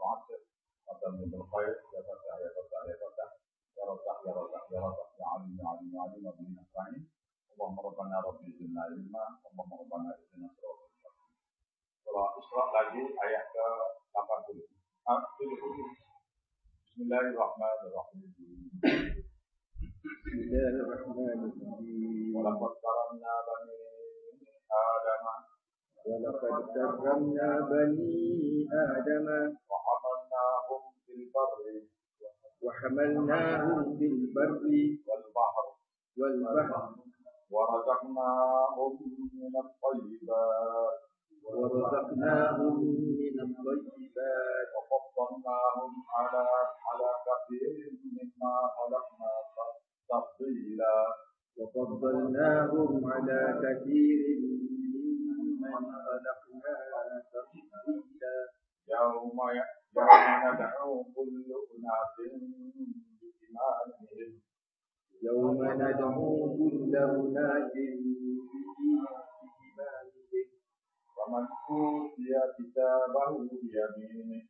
وعسر وتمم بالخير يا فتح يا فتح يا فتح يا رزاق يا رزاق يا رزاق يا عليم يا عليم يا عليم ربنا نستعين اللهم ربنا ربي زدنا علما اللهم ربنا اهدنا صراط المستقيم surah Isra lagi ayat ke 80 ah, 70 Bismillahirrahmanirrahim. بسم الله الرحمن الرحيم ولقد كرمنا بني آدم وحملناهم في البر. وحملناهم في البر والبحر. والبحر. ورزقناهم من الطيبات. ورزقناهم من الطيبات. وفضلناهم على على كثير مما خلقنا تفضيلا. وفضلناهم على كثير خلقنا تفضيلا يوم يوم ندعو كل أناس بإمامهم يوم ندعو كل أناس بإمامهم ومن أوتي كتابه بيمينه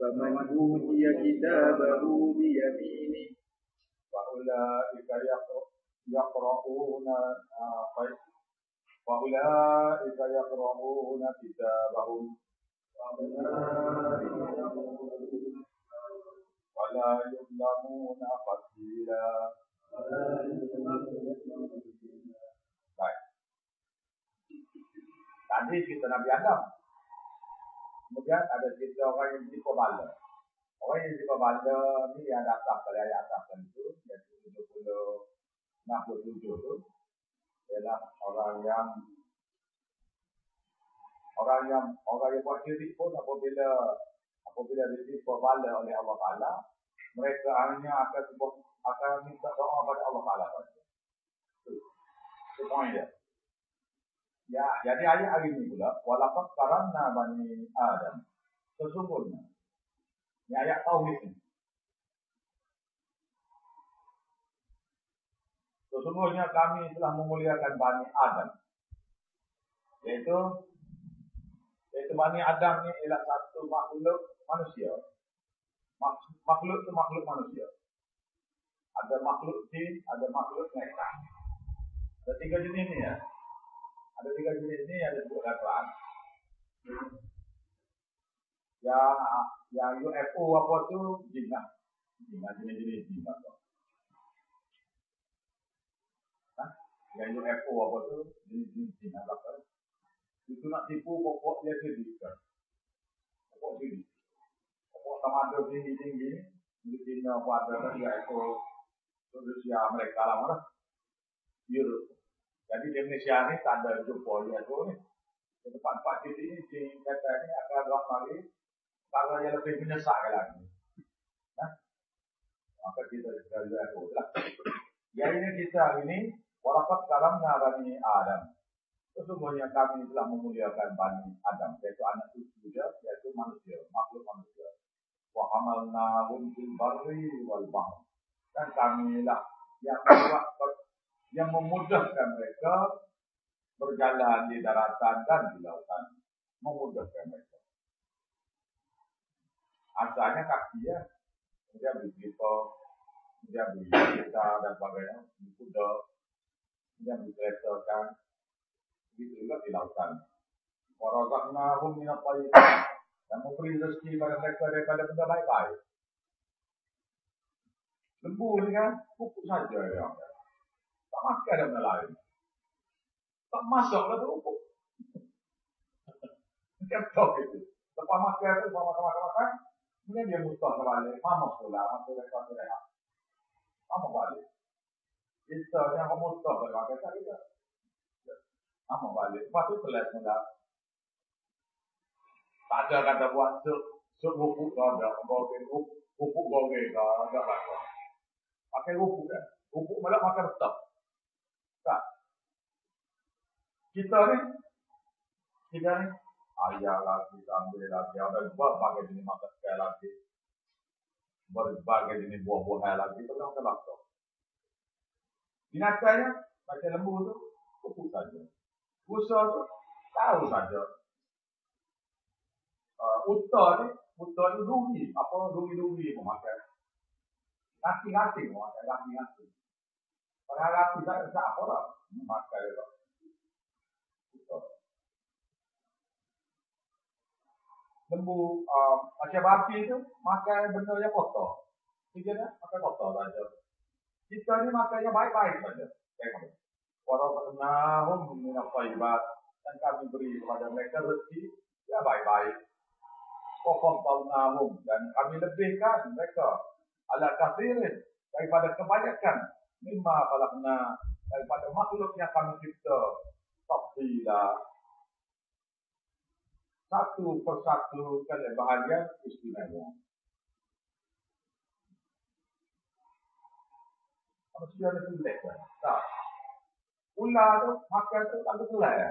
فمن أوتي كتابه بيمينه فأولئك يقر- يقرؤون آه، طيب. فأولئك يقرؤون كتابهم ولا يظلمون فتيلا Baik. Tadi kita Nabi Adam. Kemudian ada cerita orang yang tipu bala. Orang yang tipu bala ni yang datang pada ayat atas itu, iaitu 70 67 tu ialah orang yang orang yang orang yang buat syirik pun apabila apabila ditipu bala oleh Allah Taala mereka hanya akan sebut akan minta doa pada Allah Taala saja. Itu, itu poin dia. Ya, jadi ayat hari ini pula walaqad karamna bani Adam. Sesungguhnya ini ayat tauhid ini. Sesungguhnya kami telah memuliakan Bani Adam. Yaitu yaitu Bani Adam ni ialah satu makhluk manusia. Mak- Makhluk itu makhluk manusia. Ada makhluk jin, ada makhluk mereka. Ada tiga jenis ni ya. Ada tiga jenis ni yang disebut dalam Quran. Yang yang UFO apa tu jin lah. Jin lah jenis-jenis jin lah. Yang UFO apa tu jenis-jenis Cina apa itu nak tipu pokok dia sendiri kan? Pokok sendiri. Pokok sama ada tinggi-tinggi di Cina apa ada kan UFO Rusia mereka lah mana? Europe jadi di ni tak ada jumpa UFO ni. Di tempat-tempat sini ni si kata ni akan dua kali kalau yang lebih menyesal lagi. Nah. Maka kita juga UFO lah. Yang ini kita hari ini Walakat karamna bani Adam. Sesungguhnya kami telah memuliakan bani Adam, yaitu anak cucu dia, yaitu manusia, makhluk manusia. Wa hamalnahum fil barri wal bahr. Dan kamilah yang membuat yang memudahkan mereka berjalan di daratan dan di lautan. Memudahkan mereka. Asalnya kaki ya. Dia beri kita, dia beri kita dan sebagainya, kuda, yang dikeretakan begitu juga di lautan. Warazaqnahum min at-thayyibat dan memberi rezeki pada mereka daripada benda baik-baik. Lembu ni kan pupuk saja dia. Tak makan ada benda lain. Tak masuk lah pupuk. Macam tok itu. Lepas makan tu, lepas makan-makan-makan, kemudian dia mustah kembali. Mama pula, masuk rekod rehat. Mama balik. Kita yang memutar pada kata kita. Apa balik? Lepas tu telah mula. Tak ada kata buat sup, sup rupuk tak ada. Goreng rupuk, rupuk goreng tak ada. Pakai rupuk kan? Rupuk malah makan tetap. Tak. Kita ni, kita ni, ayah lagi, sambil lagi, ada berbagai jenis makan sekali lagi. Berbagai jenis buah-buahan lagi, kita makan Binatangnya macam lembu tu pupuk saja. Rusa tu tahu saja. Uh, Uta ni buta tu rugi. Apa rugi-rugi pun makan. Nasi-nasi pun makan. Nasi-nasi. Padahal nasi tak ada apa lah. Makan dia Buta. Lembu uh, macam babi tu makan benda yang kotor. Dah makan kotor saja. Kita ni makannya baik-baik saja. Tengok. Warawatnahum min al-tayyibat dan kami beri kepada mereka rezeki ya baik-baik. Wafaddalnahum dan kami lebihkan mereka ala kathirin daripada kebanyakan mimma khalaqna daripada makhluk yang kami cipta tafsila satu persatu kelebihan istimewa. Manusia ni pelik kan? Tak. Ular tu makan tu tak kelai.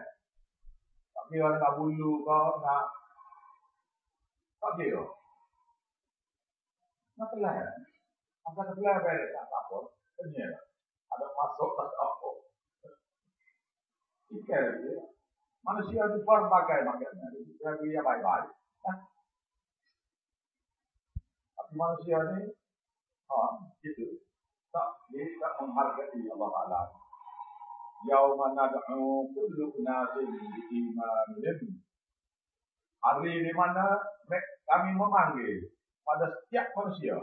Tak kira nak bulu ke, nak... Tak kira. Nak kelai. Makan kelai balik tak apa. Kenyal. Ada masuk tak apa. Ikan lagi. Manusia itu berbagai macamnya. Dia dia baik-baik. Tapi manusia ni, ha, gitu. Tak, dia tak menghargai Allah Taala. Yauma nad'u kullu unasin biimanihim. Hari di mana kami memanggil pada setiap manusia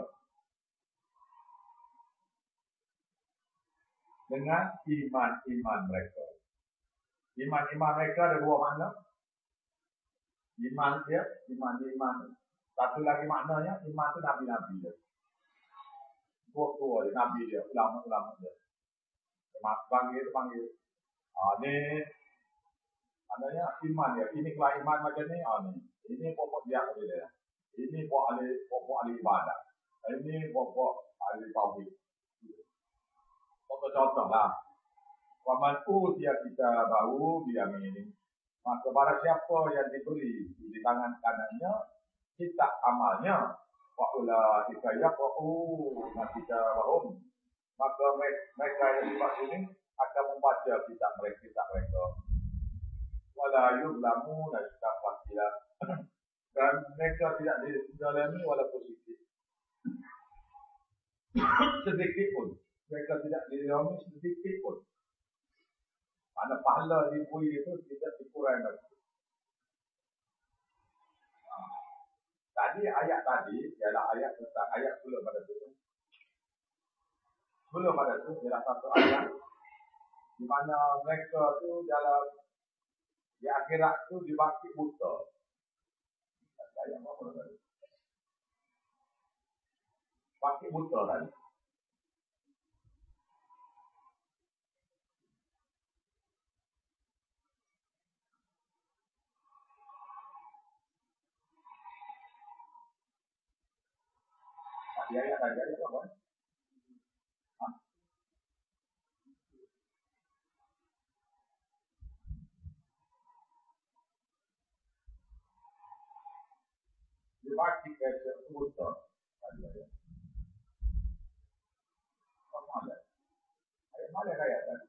dengan iman-iman mereka. Iman-iman mereka ada dua makna. Iman dia, iman-iman. Satu lagi maknanya, iman itu Nabi-Nabi dia. Dua-dua dia, Nabi dia, ulama-ulama dia. Panggil, panggil. Ah, ni, maknanya iman dia. Ini kalau iman macam ni, ah, ni. Ini pokok dia kata dia. Ini pokok ahli, pokok ahli ibadah. Ini pokok ahli tauhid. Contoh-contoh lah. Waman utia kita bahu biyamin. Maka pada siapa yang diberi di tangan kanannya, kita amalnya. Wa'ula ikayah wa'u kita bahum. Maka mereka yang di sini akan membaca kitab mereka. Kitab mereka. Wala yublamu najtah fasila. Dan mereka tidak didalami walaupun sedikit. sedikit pun. Mereka tidak didalami sedikit pun. Mana pahala diberi itu tidak dikurang Tadi ayat tadi ialah ayat tentang ayat sebelum pada itu. Sebelum pada itu ialah satu ayat di mana mereka tu dalam di akhirat tu dibangkit buta. Ayat apa tadi? Bangkit buta tadi. Di ayat tadi ada apa? Ha? Buta tadi ayat. Apa ada? Mana ayat tadi?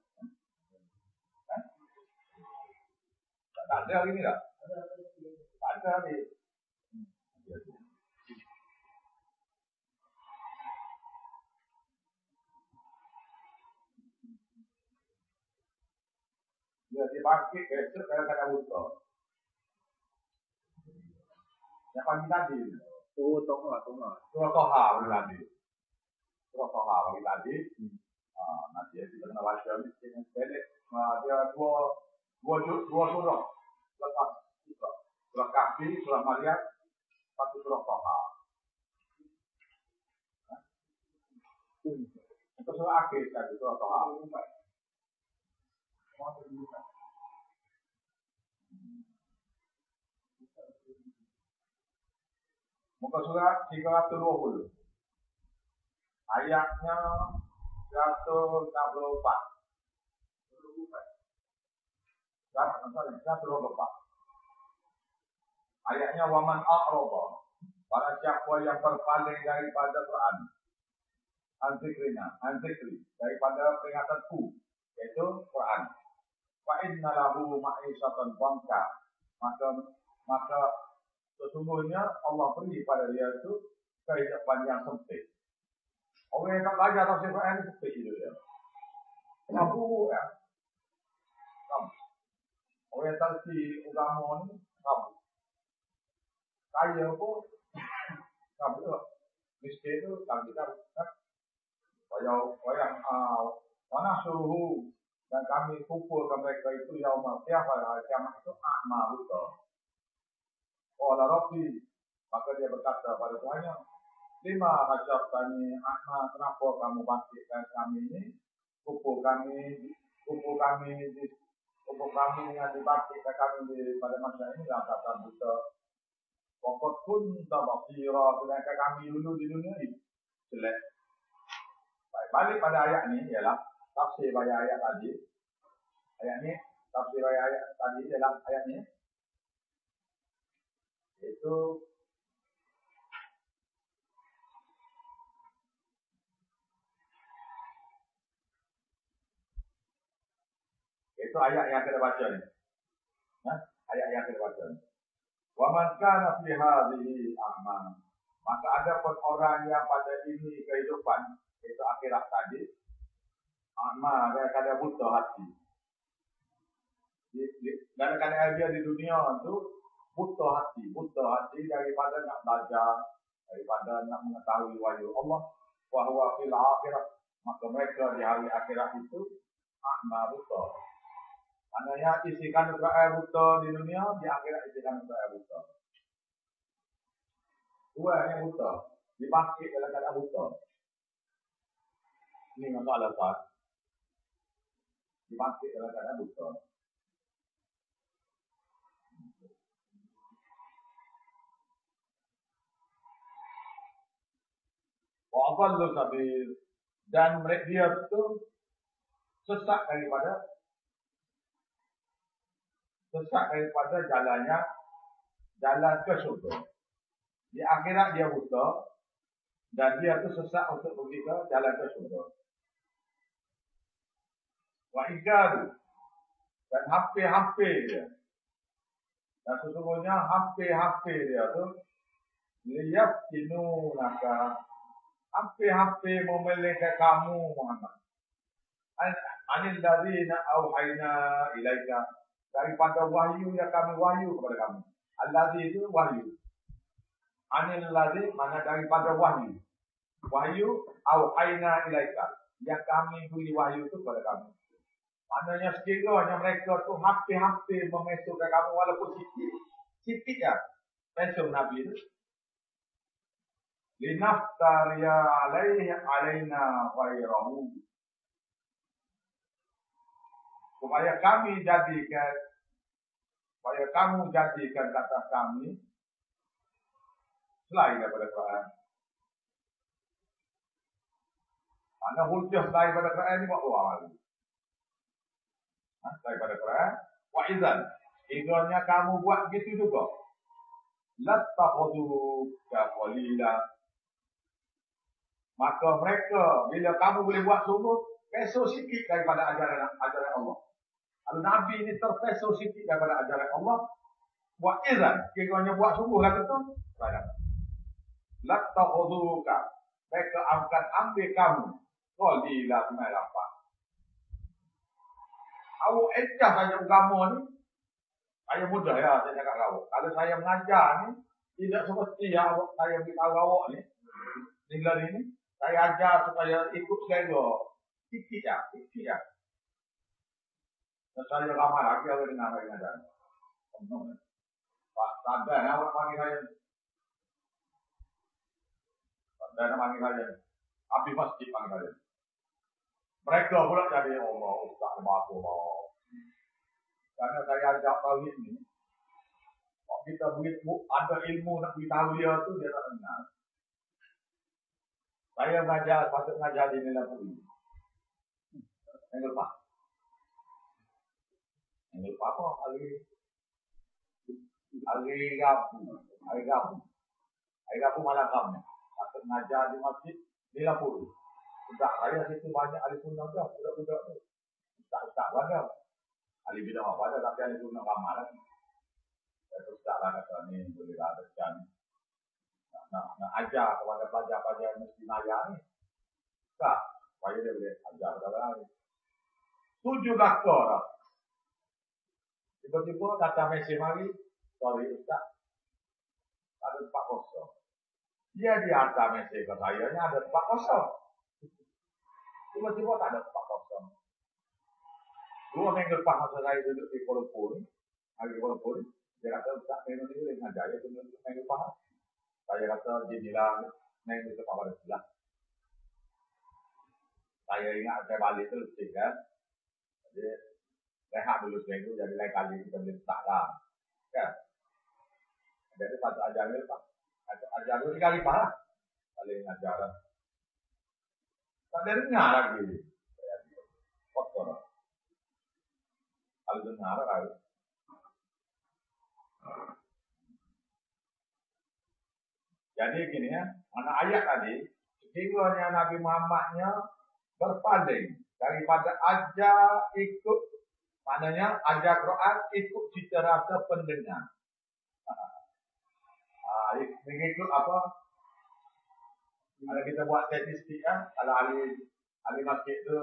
Ha? Tak ada hari ni tak? Tak ada hari. Hmm. Dia dibangkit esok kadang-kadang buta. Yang pagi tadi. Oh, tengah, tengah. Surah Toha bagi tadi. Surah Toha bagi tadi. Ah, nanti kita kena baca ni dengan pendek. Ah, dia dua dua dua surah. Lepas surah. Surah Kahfi, surah Maryam, satu surah Toha. Itu surah akhir tadi, surah Toha. Muka surat 320. Ayatnya 164. 164. Ayatnya waman a'raba. Para siapa yang berpaling daripada Quran. Antikrina, antikri. Daripada peringatanku. Iaitu Quran. Fa inna lahu ma'isatan bangka. Maka maka Sesungguhnya Allah beri pada dia itu kehidupan yang sempit. Orang yang tak belajar tafsir Quran ni sempit hidup dia. Kamu ya. Kamu. Orang yang tak si agama ni, kamu. Kaya pun, kamu tu. Miskin tu, tak bisa. Kalau orang uh, mana dan kami kumpulkan mereka itu yang hari kiamat itu akma betul. Allah Rabbi maka dia berkata pada Tuhannya lima hajab tani akma kenapa kamu bangkitkan kami ini kumpul kami kumpul kami di kumpul kami yang dibangkitkan kami di pada masa ini dalam kata buta Pokok pun tak basira sedangkan kami dulu di dunia ini jelek. Baik, balik pada ayat ini ialah tafsir pada ayat tadi. Ayat ni, tafsir ayat, ayat tadi dalam ayat ni. Itu Itu ayat yang kita baca ni. Nah, ayat yang kita baca ni. Wa man kana fi hadhihi. Maka ada orang yang pada ini kehidupan itu akhirat tadi Ama dia kada buta hati. Dan kadang dia di dunia itu buta hati, buta hati daripada nak belajar, daripada nak mengetahui wahyu Allah. Wahwa fil akhirat. Maka mereka di hari akhirat itu ahma buta. Maknanya isikan air buta di dunia, di akhirat isikan air buta. Dua yang buta. Dibangkit dalam keadaan buta. Ini masalah Pak dibangkit dalam keadaan buta. Wa'afallu sabir. Dan mereka dia itu sesak daripada sesak daripada jalannya jalan ke syurga. Di akhirat dia buta dan dia itu sesak untuk pergi ke jalan ke syurga wa igaru dan hampir-hampir dia. Dan sesungguhnya hampir-hampir dia tu lihat kinu naka hampir-hampir memiliki kamu Muhammad. Anil dari nak auhayna ilaika daripada wahyu yang kami wahyu kepada kamu. Alladhi itu wahyu. Anil ladhi mana daripada wahyu. Wahyu auhayna ilaika yang kami beri wahyu itu kepada kamu. Maknanya sekiranya mereka tu hampir-hampir memesukkan kamu walaupun sikit. Sikit ya. Mesuk Nabi itu. Linaftarya alaih alaina ghairahu. Supaya kami jadikan supaya kamu jadikan kata kami selain daripada Quran. Mana hujah selain daripada Quran ini buat luar lagi ha, daripada Quran. Wa idzan idzonya kamu buat gitu juga. Lattakhudhu ka qalila. Maka mereka bila kamu boleh buat sungguh peso sikit daripada ajaran ajaran Allah. Al Nabi ini terpeso sikit daripada ajaran Allah. Wa idzan kiranya buat sungguh kata tu pada lattakhudhu ka. Mereka akan ambil kamu. Qalila merapa awak edah saja agama ni, saya mudah ya saya cakap kau. Kalau saya mengajar ni, tidak seperti ya awak saya beritahu awak ni, tinggal ini, saya ajar supaya ikut saya. Sikit ya, sikit ya. Saya ramai lagi awak dengar saya mengajar. Pak Sadan, awak panggil saya. Sadan panggil saya. Habis masjid panggil saya. Mereka pula jadi Allah Ustaz Allah. Karena saya ajak tauhid ni, kalau kita buat ada ilmu nak beritahu dia tu dia tak kenal. Saya mengajar, patut mengajar di Nila Puri. Yang lupa. Yang lupa apa? Hari Hari Rabu. Hari Rabu. Hari Rabu malam kami. Patut mengajar di masjid Nila Puri. Budak raya situ banyak ahli sunnah dah, budak-budak tu. Ustaz-ustaz ada. Ahli bidang apa ada, tapi ahli sunnah ramai lagi. Saya ustaz lah kata ni boleh lah ni. Nak, nak, nak ajar kepada pelajar-pelajar yang mesti naya ni. Tak. Supaya dia boleh ajar kepada lain. Tujuh belakang dah. Tiba-tiba datang mesej mari. Sorry Ustaz. Ada tempat kosong. Dia di atas mesej ke saya ni ada tempat kosong. Tiba-tiba tak ada tempat kosong. Dua minggu lepas masa saya duduk di Kuala Lumpur. Hari Kuala Lumpur. Dia kata Ustaz memang ni boleh mengajar. Dia tunggu minggu lepas. Saya kata dia bilang minggu lepas pada sebelah. Saya ingat saya balik tu kan. Jadi rehat dulu seminggu jadi lain kali kita boleh letak lah. Kan? Jadi satu ajar ni pak. Ajar dua tiga kali pak lah. Paling ajar lah. Tak ada dengar lagi. Kotor lah. Kalau dengar lah kali. Jadi gini ya, mana ayat tadi, sekiranya Nabi Muhammadnya berpaling daripada ajar ikut Maknanya ajar Quran ikut cita rasa pendengar. Ah, mengikut apa? Kalau kita buat statistik kan, kalau ahli ahli masjid tu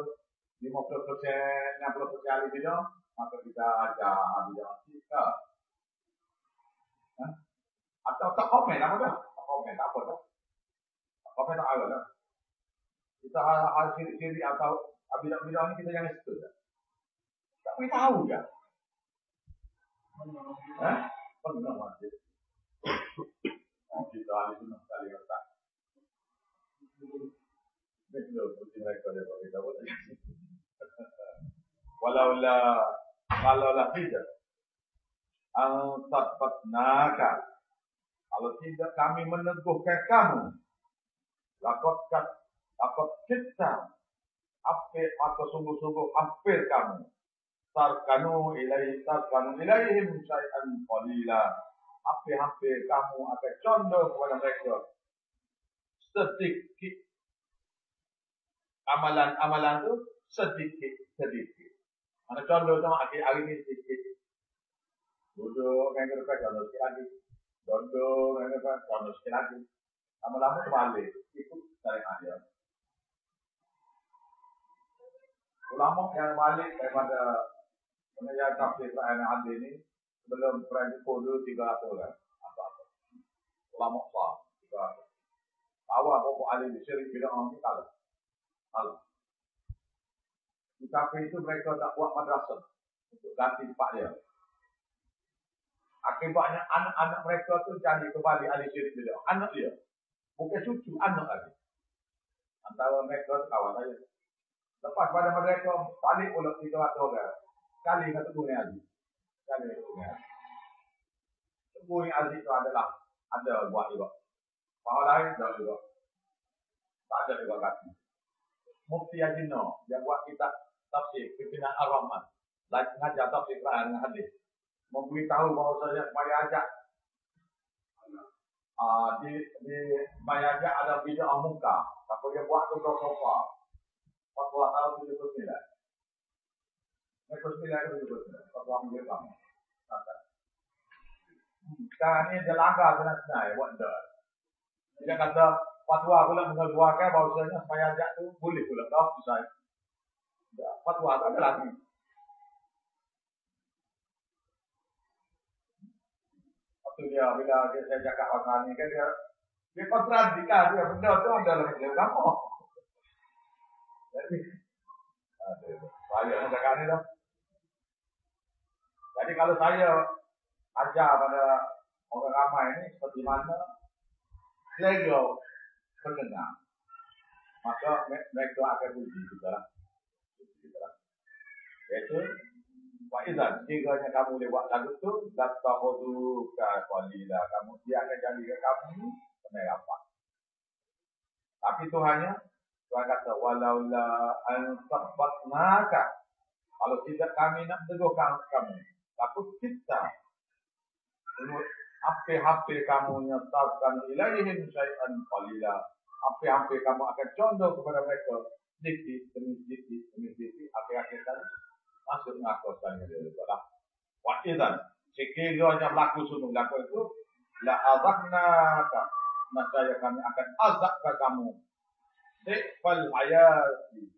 50%, 60% ahli bidang, maka kita ajar ahli masjid ke? Ha? Atau tak komen apa dah? Tak komen, tak apa dah. Tak komen tak apa dah. Kita hal-hal sirik-sirik atau bidang-bidang ni kita jangan setuju dah. Tak boleh tahu ya. Eh? Pernah masjid. Oh, kita ahli sunnah sekali kata. Betul, betul mereka dia bagi tahu. Walau la kalau la tidak. Al-Tatfatnaka Kalau tidak kami meneguhkan kamu. Lakot kat Lakot kita Hampir atau sungguh-sungguh Hampir kamu. Tarkanu ilai tarkanu ilaihim syai'an qalila. Hampir-hampir kamu akan condong kepada mereka. Sedikit amalan-amalan tu sedikit sedikit mana condong sama akhir hari ni sedikit duduk dengan dekat condong sikit lagi duduk dengan dekat condong sikit lagi lama-lama terbalik ikut dari dia ulama yang balik daripada Mengajar tafsir Quran Adi ini sebelum Quran itu tiga ratus kan. Apa-apa. Ulama sah tiga ratus. Awal pokok alim syirik bila orang kita. Kalah. Tetapi itu mereka tak buat madrasah untuk ganti tempat dia. Akibatnya anak-anak mereka tu jadi kembali ahli syirik bila anak dia. Bukan cucu, anak lagi. Antara mereka kawan saya. Lepas pada mereka balik pula tiga ratus orang kali kata Tuhan Aziz. Kali kata Tuhan Aziz. Tuhan Aziz itu adalah ada buat juga. Bahawa lain ada juga. Tak ada juga kata. Mufti Ajino yang buat kita tafsir pimpinan Ar-Rahman. Lagi ngajar tafsir Quran dengan hadis. Memberitahu bahawa saya supaya ajak Uh, di di Mayaja ada video amuka. Tapi dia buat tu sofa. Fatwa tahun 79. Mereka sembilan itu dia kamu. Sekarang ni dia langgar kena senai. Buat dah. Dia kata, fatwa pula mengeluarkan bahawasanya supaya ajak tu boleh pula. Tak susah. Fatwa tak ada lagi. Waktu dia, bila dia, saya cakap pasal ni, kan dia, dia kontradikah dia, benda tu ada dalam ilmu kamu. Jadi, ada. Bahaya nak cakap ni dah. Jadi kalau saya ajar pada orang ramai ini seperti mana selera pendengar, maka mereka akan puji lah. Iaitu, Pak Izan, kiranya kamu boleh buat lagu tu, Data Hodu Kalila, kamu dia akan jadi ke kamu penerapan. Tapi Tuhannya, Tuhan kata, Walaula an-sabbatnaka, kalau tidak kami nak teguhkan kamu, takut kita hampir-hampir kamu nyatakan ilaihim syai'an qalila. Hampir-hampir kamu akan condong kepada mereka. Sedikit demi sedikit demi sedikit akhir-akhir kali masuk mengakuskan dia juga lah. Wa'idan sekiranya berlaku sungguh berlaku itu la azaknaka. Nasaya kami akan azabkan kamu. Dikfal hayati.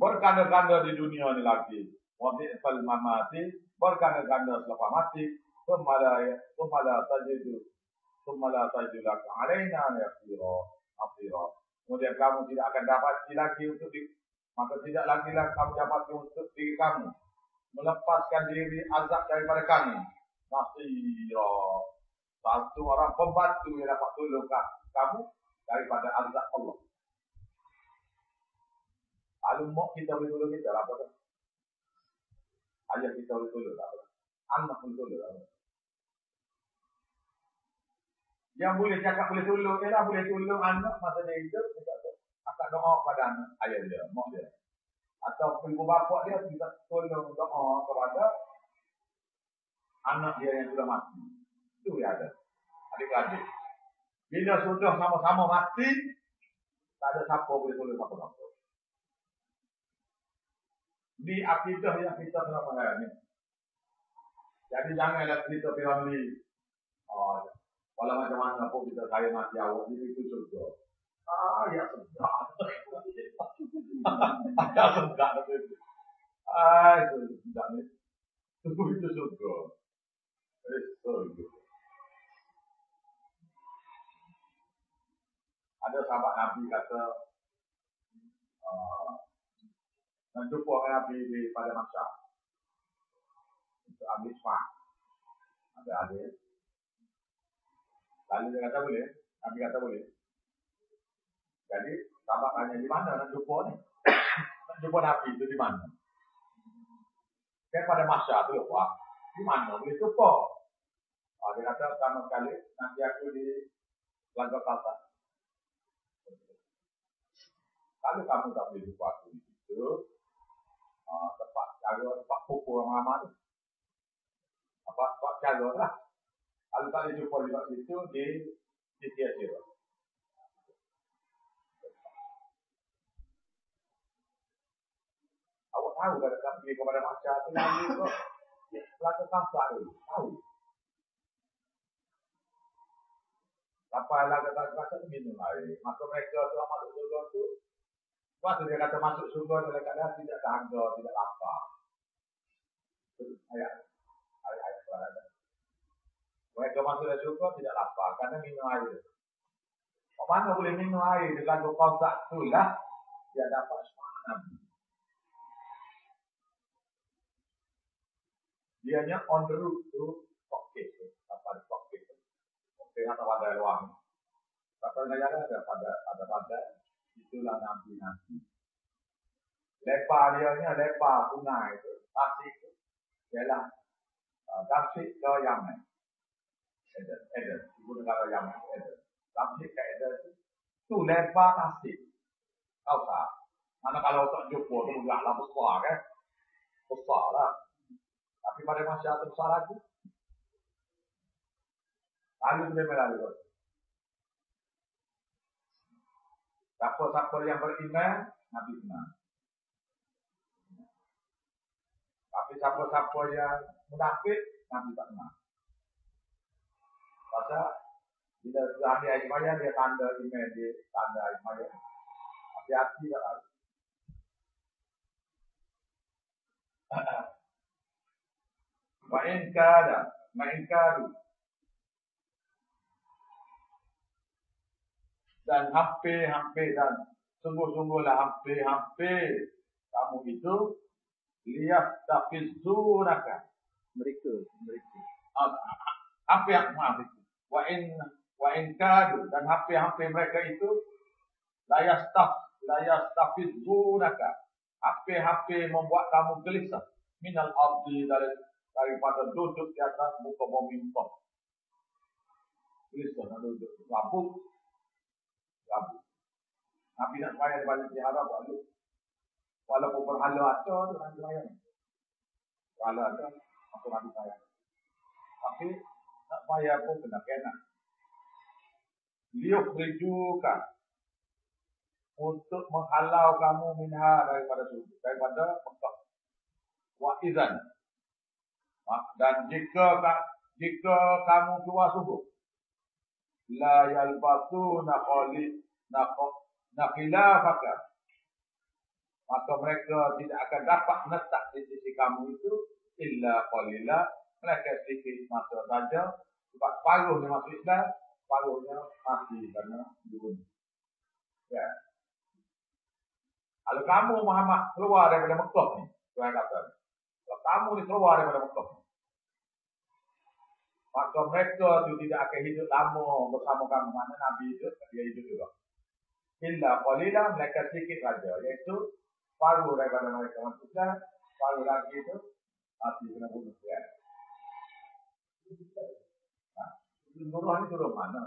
Berganda-ganda di dunia ni lagi. Wa dikfal mamati. Berganda-ganda selepas mati Sumala Sumala tajidu Sumala tajidu laka alaina Yafira Yafira Kemudian kamu tidak akan dapat lagi untuk di, Maka tidak lagi lah kamu dapat untuk diri kamu. Melepaskan diri azab daripada kami. Nasira Satu orang pembantu yang dapat tolong kamu Daripada azab Allah. Kalau mak kita boleh tolong kita lah Ayah kita boleh tolong lah Anak boleh tolong lah Yang boleh cakap boleh tolong ialah boleh tolong anak masa dia hidup kita akan doa kepada anak ayah dia, mak dia. Atau ibu bapa dia bisa tolong doa kepada anak dia yang sudah mati. Itu dia ada. Adik-adik. Bila sudah sama-sama mati, tak ada siapa boleh tolong siapa-siapa di akidah yang kita telah pahami. Jadi janganlah kita piramli. Walau macam mana pun kita kaya mati awak ini itu surga. Ah, ya surga. Ya surga. Ah, itu tidak ni. Itu itu surga. Eh, surga. Ada sahabat Nabi kata, uh, dan jumpa Nabi di pada masa untuk ambil syafaat. Ada ada. Lalu dia kata boleh, Nabi kata boleh. Jadi sahabat tanya di mana nak jumpa ni? Nak jumpa Nabi itu di mana? Dia pada masa tu wah, di mana boleh jumpa? Oh, dia kata sama sekali nanti aku di Langkah Kalta. Kalau kamu tak boleh jumpa aku di situ, uh, tempat cara tempat pokok orang lama tu. Apa tempat cara lah. Jumpa di waktu itu di di tiada. Awak tahu kalau tak pergi kepada masyarakat tu lagi kok Laka kasak tu, tahu. Sampai laka kasak tu minum air. Maka mereka tu masuk surga tu, Waktu dia kata masuk surga dalam keadaan tidak dahaga, tidak lapar. Ayat. Ayat-ayat. Mereka masuk dalam surga tidak lapar karena minum air. Mana boleh minum air dengan kosak tu lah dia dapat. Dia hanya on the road to cockpit. Sampai cockpit. Cockpit atau pada ruang. Sampai negara ada pada pada pada itulah nabi-nabi. Lepa dia ni lepa sungai itu, tasik itu, ialah uh, ke Yaman. Eden, Eden, ibu negara Yaman, Eden. Tasik ke Eden itu, tu lepa tasik. Tahu tak? Mana kalau tak jumpa tu enggak lah besar kan? Besar lah. Tapi pada masa itu besar lagi. Lalu boleh melalui. Siapa-siapa yang beriman, Nabi senang. Tapi siapa-siapa yang munafik, Nabi tak senang. Pasal bila sudah ambil air maya, dia tanda iman dia, tanda air maya. Hati-hati tak harus. Ma'in kada, dan hampir-hampir dan sungguh-sungguhlah hampir-hampir kamu itu lihat tapi suraka mereka mereka hampir maaf itu wa in wa in kadu dan hampir-hampir mereka itu layas taf layas tapi suraka hampir-hampir membuat kamu gelisah minal ardi dari daripada duduk di atas muka bumi itu gelisah duduk lampu Rabu. Nabi nak balik di harap lalu. Walaupun berhala ada, tu nanti bayar. Berhala ada, aku nanti bayar. Tapi, nak bayar pun kena kena. Liuk rijukan untuk menghalau kamu minha daripada suku, daripada Mekah. Wa izan. Dan jika jika kamu keluar subuh, la yalbatu naqali naqilafaka. Maka mereka tidak akan dapat menetap di sisi kamu itu illa qalila mereka sedikit masa saja sebab paruhnya masuk Islam paruhnya mati kerana dibunuh ya. Kalau kamu Muhammad keluar daripada Mekah ni Tuhan kata. Kalau kamu ni keluar daripada Mekah maka mereka tu tidak akan hidup lama bersama kamu. Mana Nabi itu dia hidup juga. Illa qalila mereka sedikit saja. Iaitu paruh daripada mereka masuk Islam paruh lagi itu mati kena bunuh ya. Nah, Nurul ini turun mana?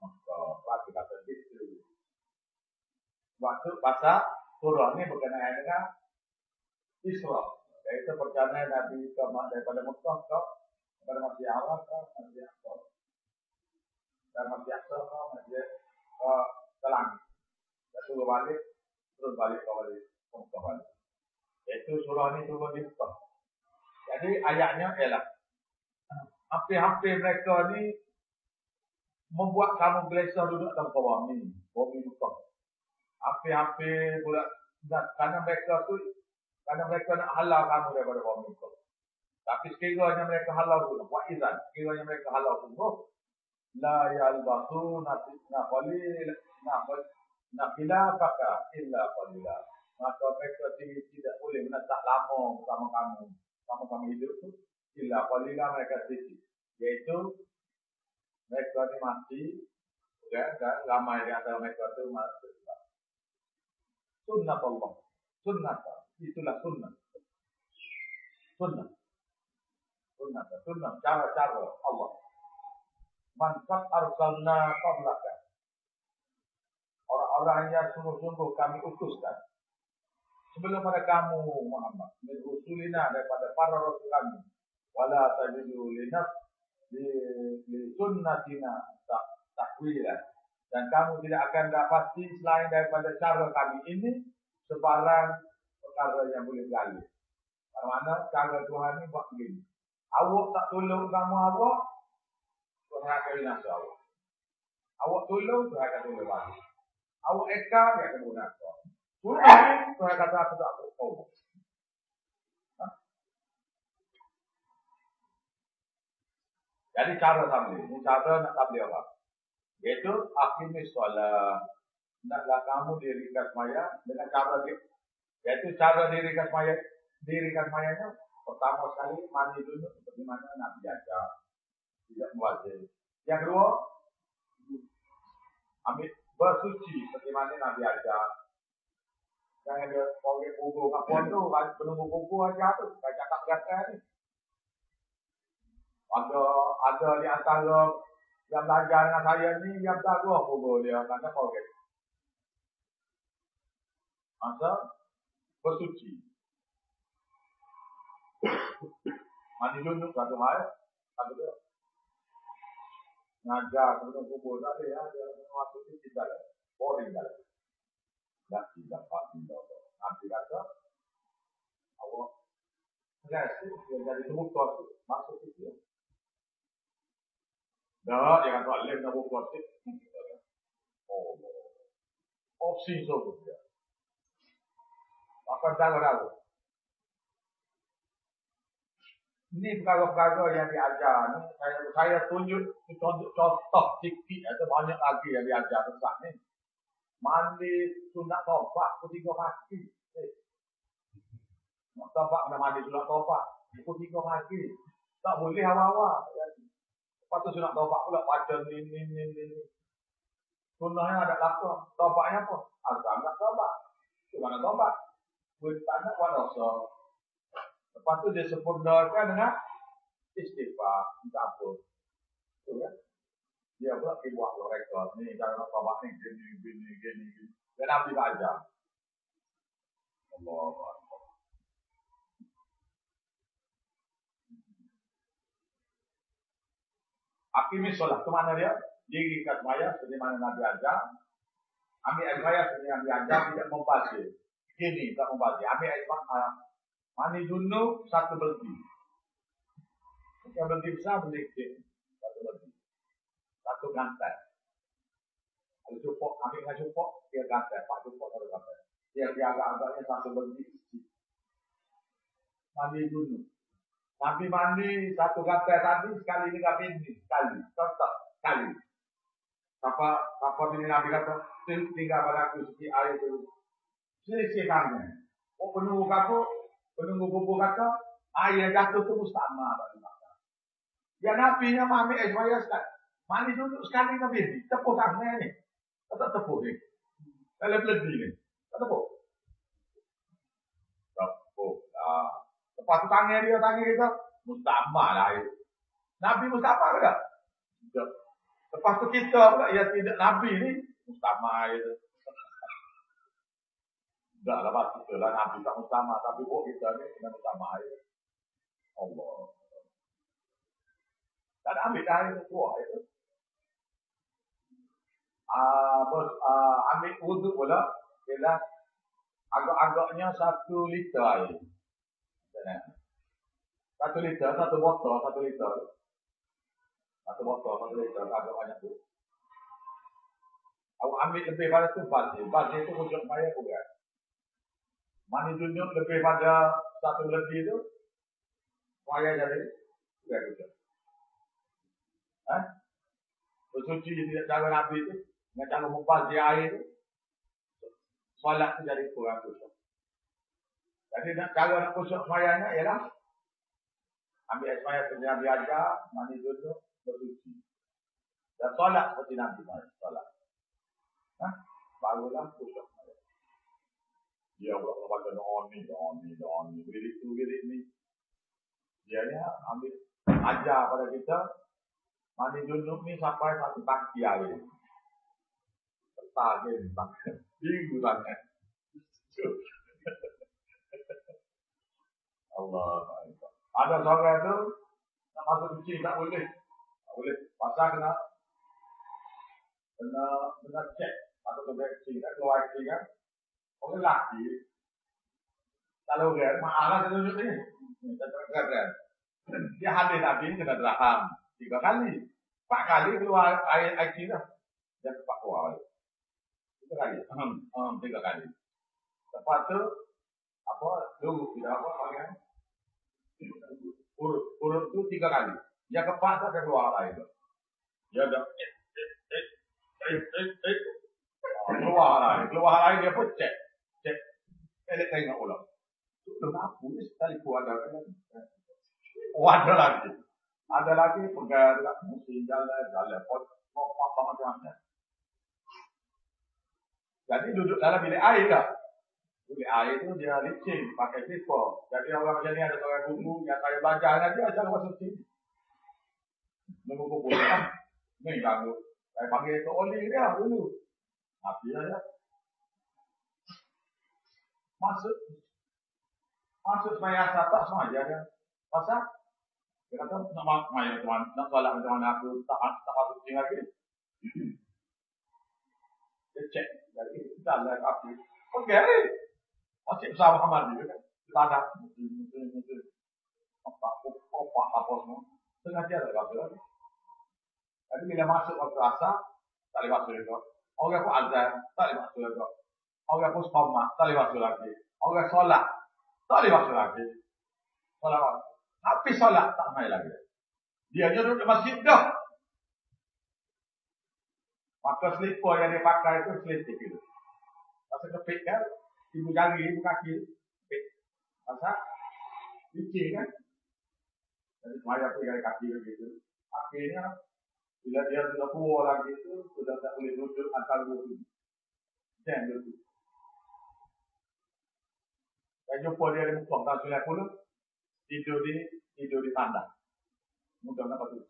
Maka Fatih kata itu. Waktu pasal turun ini berkenaan dengan Isra. Yaitu perjalanan Nabi ke daripada Mekah ke kepada Masjid Arab ke Masjid Aqsa. Dan Masjid Aqsa ke Masjid ke langit. Dan turun balik, turun balik ke. Mekah. Iaitu surah ni turun di Mekah. Jadi ayatnya ialah hampir-hampir mereka ni membuat kamu gelisah duduk dalam bawah ni, bumi Mekah. Hampir-hampir pula kerana mereka tu kerana mereka nak halau kamu daripada bawah Mekah. Tapi sekiranya mereka halau dulu, buat izan, sekiranya mereka halau dulu, la yalbasu na qalil na na khilafaka illa qalila maka mereka tidak boleh menetap lama bersama kamu sama kamu hidup tu sila qalila mereka sedikit iaitu mereka ni mati ya, dan ramai di antara mereka tu masuk sunnah Allah. Sunnah itulah sunnah. Sunnah. Sunnah sunnah. Cara-cara Allah. Mantap arsalna qablaka. Orang-orang yang sungguh-sungguh kami utuskan sebelum pada kamu Muhammad min rusulina daripada para rasul kami. Wala tajidu linaf li, li sunnatina takwila. Dan kamu tidak akan dapati selain daripada cara kami ini sebarang perkara yang boleh berlalu. Mana cara Tuhan ini buat begini. Awak tak tolong kamu awak Tuhan akan binasa awak. Awak tolong Tuhan akan tolong balik awak eka dia akan binasa Kata aku tak tahu. Jadi cara tabligh, ini cara nak tabligh apa? Yaitu akimis solat. Naklah kamu dirikan semaya dengan cara dia. Yaitu cara dirikan semaya, dirikan semayanya pertama sekali mandi dulu seperti mana Nabi ajar. Tidak wajib. Yang kedua, ambil bersuci seperti mana Nabi ajar. Jangan ada orang kubur kat puan tu, penunggu kubur aja tu, kan cakap kata ni. Ada ada di antara yang belajar dengan saya ni tak tahu kubur dia, tak orang. Masa bersuci. Mandi dulu satu hari, satu dia. Ngajar sebelum kubur ada, ada waktu itu tidak ada. Boring dah dan tidak pasti Allah. Nanti kata Allah Nasi yang jadi sebuah tu masuk itu ya. Dah dia kata Allah nak buat tu. Oh, opsi so dia. Akan tahu tahu. Ini perkara-perkara yang diajar ni saya saya tunjuk contoh contoh sikit ada banyak lagi yang diajar tentang ni mandi sunat topak putih tiga kaki. Eh. Topak kena mandi sunat topak putih tiga kaki. Tak boleh awal-awal. Lepas tu sunat topak pula baca ni ni ni ni. Sunahnya ada lapar. Topaknya apa? Nak topak. Itu mana topak? Buat tak nak buat dosa. Lepas tu dia sempurnakan dengan istighfar. Minta apa. Itu kan? Dia pula pergi buat rekod ni jangan sabar ni gini gini gini gini dan Nabi baca Allah Akimis solat ke mana dia? Diri kat maya seperti mana Nabi ajar. Ambil air maya seperti Nabi ajar tidak membazir. Ini tak membazir. Ambil air maya Mani junub satu belti. Bukan belti besar, kecil. Satu belti. Satu gantai. Ada cupok, ambil dengan cupok, dia gantai. Pak cupok satu gantai. Dia, dia agak-agaknya satu kecil. Mani junub. Nabi mandi satu gantai tadi, sekali ini kami ini. Sekali. Contoh, sekali. Apa apa ini Nabi kata, tinggal pada aku air itu. Selisih kami. Oh penunggu kata, penunggu bubu kata, air jatuh itu mustama. Ya Nabi nya mami Ismail sekali. Mandi duduk sekali Nabi. Tepuk tangan ini. Kata tepuk ni. Kalau lebih ni. Kata tepuk. Tepuk. Ah. Lepas tu tangan dia, tangan kita. Mustama lah itu. Nabi Mustama ke tak? Tidak. Lepas tu kita pula yang tidak Nabi ni, Mustama itu. Tak lah pasti kita lah Nabi tak Mustama. Tapi kok kita ni kena Mustama itu. Allah. Tak ada ambil dah itu kuah itu. Uh, bos, uh, ambil wuduk pula ialah agak-agaknya satu liter air. Satu liter, satu botol, satu liter. Satu botol, satu liter, agak banyak tu. Aku ambil lebih pada tu bazir. Bazir tu wujud maya bukan. Mani tunjuk lebih pada satu lebih tu. Maya jadi. Bukan wujud. Eh? Bersuci tidak cara Nabi tu. Dengan cara membazir air tu. Solat tu jadi kurang khusyuk. Jadi cara nak khusyuk semayangnya ialah ambil semayang seperti Nabi ajar, mandi duduk, bersuci. Dan solat seperti Nabi solat. Hah? Barulah semayang. Dia buat baca doa ni, doa ni, doa ni, bilik tu, bilik ni. Dia ni ambil ajar pada kita, mandi duduk ni sampai satu kaki air. Petah je, minggu sangat. Allah Ada seorang tu nak masuk suci tak boleh. Tak boleh. Pasal kena kena kena cek atau tu baik kecil kan keluar kecil kan. Orang lelaki kalau dia malah dia tunjuk ni. Kata dia hadir Nabi kena dirham tiga kali. Empat kali keluar air air kecil. Dia cepat keluar balik. Tiga kali. Hmm, hmm, tiga kali. Lepas tu apa dulu tidak apa panggil urut urut tu tiga kali. Dia kepas tu. Ada eh, eh, eh, eh, eh. keluar air, keluar air dia pun cek, cek. Elok tengok ulang. Tu kenapa ni sekali keluar ada Oh ada lagi. Ada lagi pegang musim jalan, jalan pot, pot, pot, macam-macam. Jadi duduk dalam bilik air tak? Bilik air tu dia licin, pakai sifar. Jadi orang macam ni ada orang guru yang saya belajar dengan dia, jangan masuk sini. Nunggu kubur kan? Ni ganggu. Saya panggil ke oli dia dulu. Mati lah ya. Masuk. Masuk semaya asal tak semua aja kan? Pasal? Dia kata, nak maya tuan, nak macam mana aku tak, tak masuk sini lagi. Dia cek. Jadi, kita ada kaki. Okey. Masih bersama Muhammad juga kan. Kita ada. Apa, apa, apa semua. Sengaja ada kaki lagi. Jadi, bila masuk waktu asal, tak boleh masuk juga. Orang pun azan, tak boleh masuk juga. Orang pun sekolah, tak boleh masuk lagi. Orang solat, tak boleh masuk lagi. Solat apa? Habis solat, tak main lagi. Dia je duduk di masjid dah. Maka slipper yang dia pakai itu selipik itu. Masa kepik kan, ibu jari, ibu kaki, kepik. Masa, licin kan. Jadi semaya pergi dari kaki begitu. Akhirnya, bila dia sudah tua lagi itu, sudah tak boleh duduk asal duduk. Jangan duduk. Saya jumpa dia di Mekong tahun 90, tidur di tidur di tandas. Mudah-mudahan dapat.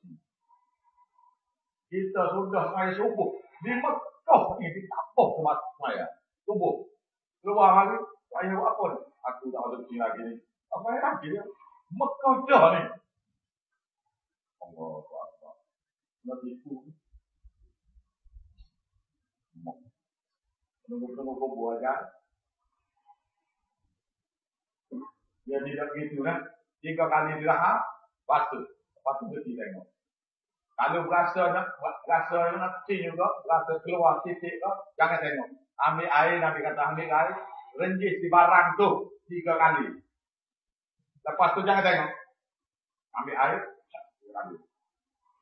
Kita sudah saya subuh di Mekah ni ditampuk sama saya. Subuh. Keluar lagi, saya buat apa ni? Aku tak ada uji lagi ni. Apa yang lagi dia? Mekah dah ni. Allah Akbar. Nak tipu. Menunggu-menunggu buah kan? Dia tidak begitu kan. Tiga kali dirahap, basuh. Lepas tu berhenti tengok. Kalau berasa nak rasa nak cing juga, rasa keluar titik ke, jangan tengok. Ambil air, Nabi kata ambil air, renjis di barang tu tiga kali. Lepas tu jangan tengok. Ambil air, tiga kali.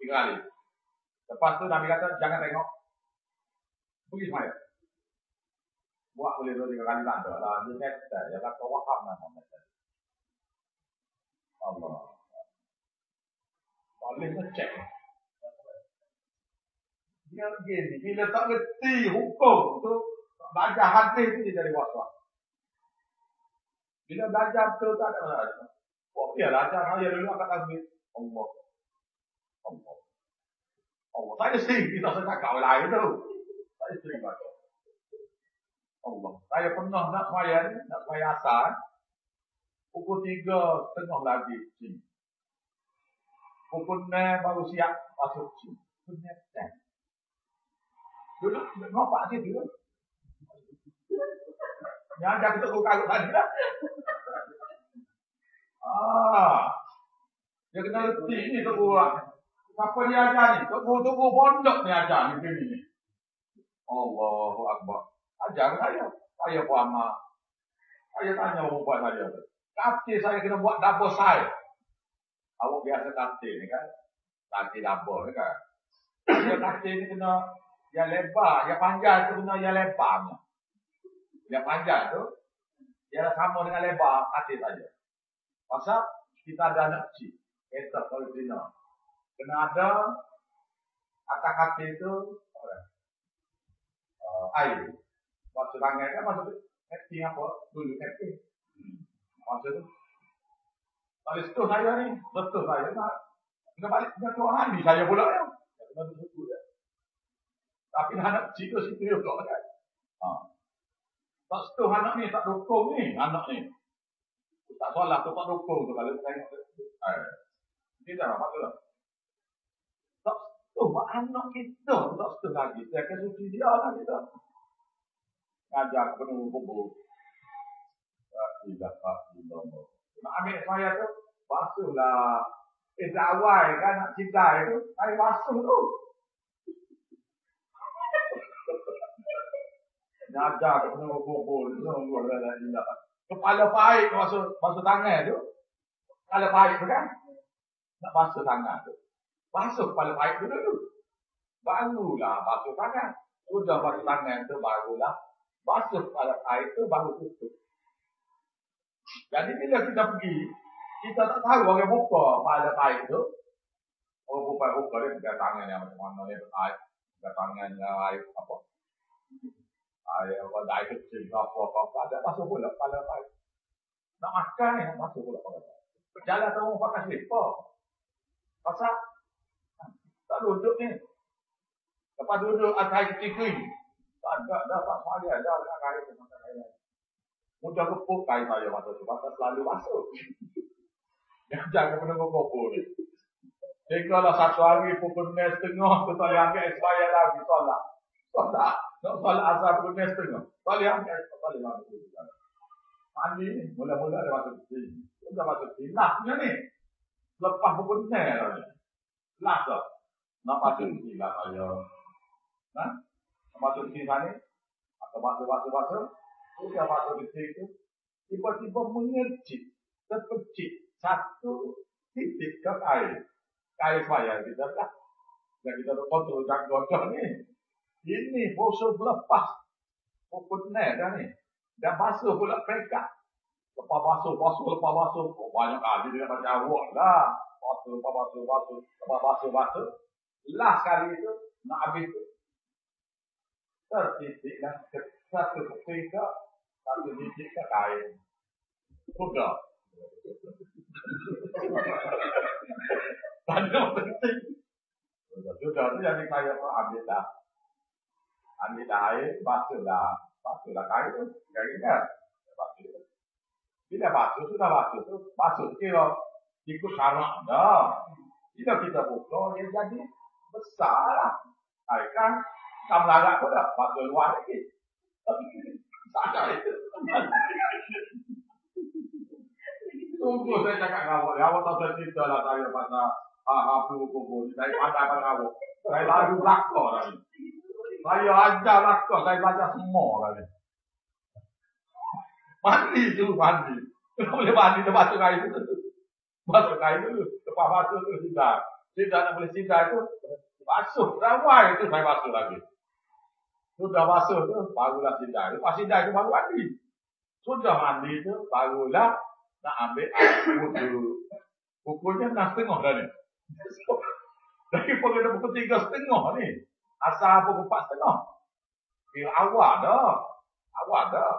Tiga kali. Lepas tu Nabi kata jangan tengok. Pergi semaya. Buat boleh dua tiga kali tak ada lah. Dia kata, dia kata waham lah. Allah. Boleh ngecek. Dia begini, bila tak ngerti hukum tu, belajar hadis tu dia jadi waswas. Bila belajar betul tak ada masalah. Oh, dia belajar saya dulu akan ambil Allah. Allah. Allah. Saya sering kita sedang kau lain tu. Saya sering baca. Allah. Saya pernah nak semaya ni, nak semaya asal. Pukul tiga tengah lagi sini. Pukul 6 baru siap masuk sini. Pukul 6. Dulu nampak dia dulu. Yang ada kita kau kagut tadi lah. Ah. Dia kena letih ni tu buat. Siapa dia ajar ni? Tunggu-tunggu pondok ni ajar ni pilih ni. Allahu Akbar. Ajar saya. Saya buat amal. Saya tanya orang buat saya. Kafir saya kena buat dapur saya. Awak biasa kafir ni kan? Kafir dapur ni kan? Dia kafir ni kena yang lebar, yang panjang tu kena yang lebar. Yang panjang tu, dia sama dengan lebar hati saja. Pasal kita ada anak kecil. Kita kalau kena. Kena ada atas hati itu uh, air. Maksud tangan kan maksud hati apa? Dulu hati. Maksud tu. Kalau itu saya ni, betul saya nak. Kena balik ke Tuhan, saya pula ya. Kena betul anak cerita situ juga kan. Ha. Tak setuh anak ni, tak dukung ni anak ni. Tak salah tu tak dukung tu kalau tengok. Eh. Ini dah apa tu? Tak setuh anak kita tak setuh lagi. Saya akan suci dia lah kita. Ngajak penuh kubur. Tidak pasti nombor. Nak ambil saya tu, basuhlah. Eh, dakwai kan nak cinta itu, saya basuh tu. Jaga ke kena kubur Kepala pahit masuk masuk tangan tu. Kepala pahit tu kan? Nak basuh tangan tu. Basuh kepala pahit tu dulu. Barulah basuh tangan. Sudah basuh tangan tu barulah. Basuh kepala pahit tu baru tutup. Jadi bila kita pergi, kita tak tahu orang buka kepala pahit tu. Orang buka-buka dia pegang tangan yang macam mana dia. Pegang tangan yang apa. Air apa kecil apa apa apa ada masuk pula kepala baik. Nak makan ni masuk pula kepala baik. Berjalan tahu pakai. Pasal tak duduk ni. Lepas duduk atas kecil kuih. Tak ada dah tak semua ada nak kaya ke masa lain. Mudah kepuk kain saya masa tu. Pasal selalu masuk. Yang jangan menunggu kopur ni. Jika lah satu hari pukul 9 setengah, tu tak boleh ambil expired lagi solat. Solat. Tak salah asal pukul ni setengah. Balik ambil, balik masuk ke Mandi ni, mula-mula dia masuk ke sini. Dia masuk ke sini. Lastnya ni. Lepas pukul ni lah lah. Nak masuk ke sini lah saya. Ha? Nak masuk ke sini sana. Atau masuk-masuk-masuk. Dia masuk ke sini tu. Tiba-tiba mengecik. Terpecik. Satu titik ke air. Air saya kita lah. Dan kita tu kontrol jaga-jaga ni. Ini bosok lepas. Pukul ni dah ni. Dah basuh pula mereka. Lepas basuh, basuh, lepas basuh. Oh, banyak kali dia dapat jawab lah. Basuh, lepas basuh, basuh. Lepas basuh, basuh. Last kali itu, nak habis itu. Tertitik dan satu ketika, satu titik ke kain. Sudah. Tanda penting. Sudah. Itu yang saya ambil dah ambil air, basuhlah, basuhlah kain tu, kain kan, basuh. Bila basuh, sudah basuh tu, basuh kira ikut syarat dah. Bila kita buka, dia jadi besar lah. Air kan, tak melarat pun dah, basuh luar lagi. Tak ada itu. Sungguh saya cakap dengan awak, lah saya ajar belakang, saya belajar semua tadi. Mandi tu, mandi. Boleh mandi tu basuh kain tu. Basuh kain tu, lepas basuh tu sidar. Sidar nak boleh sidar tu, basuh. Rawai tu saya basuh lagi. Sudah basuh tu, barulah sidar. Lepas sidar tu baru mandi. Sudah mandi tu, barulah nak ambil air wudhu. Pukulnya enam setengah dah ni. Dari pukul tiga setengah ni. Asal pukul empat setengah. Kira awal dah. Awal dah.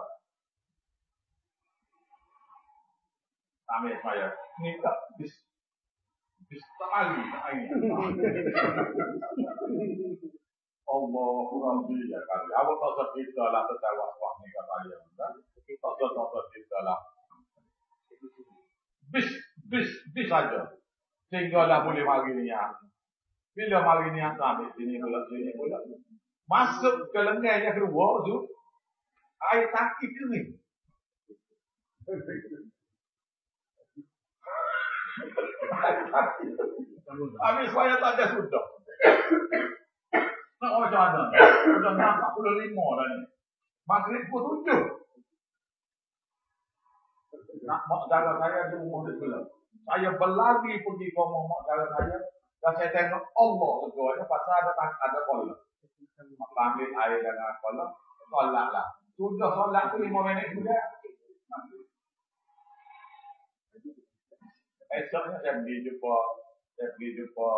Ambil saya. Ni tak bis. Bis tak lagi. Allahu Rabbi ya kali. Awak tak usah cerita lah tentang wak-wak ni kata dia. Tak usah tak usah cerita lah. Bis, bis, bis saja. Sehinggalah boleh mari niat. Bila mari niat tu ambil sini pula, sini pula. Masuk ke lengan yang kedua tu, air taki kering. Habis saya tak ada sudah. Nak macam mana? Sudah nampak puluh lima dah ni. Maghrib pun tujuh. Nak mak saudara saya di umur dia. Saya berlari pergi ke rumah mak saudara saya. Dan saya tengok Allah segalanya pasal ada ada kolam. Ambil air dengan kolam. Solat lah. Sudah solat tu lima minit juga. Esoknya saya pergi jumpa saya pergi jumpa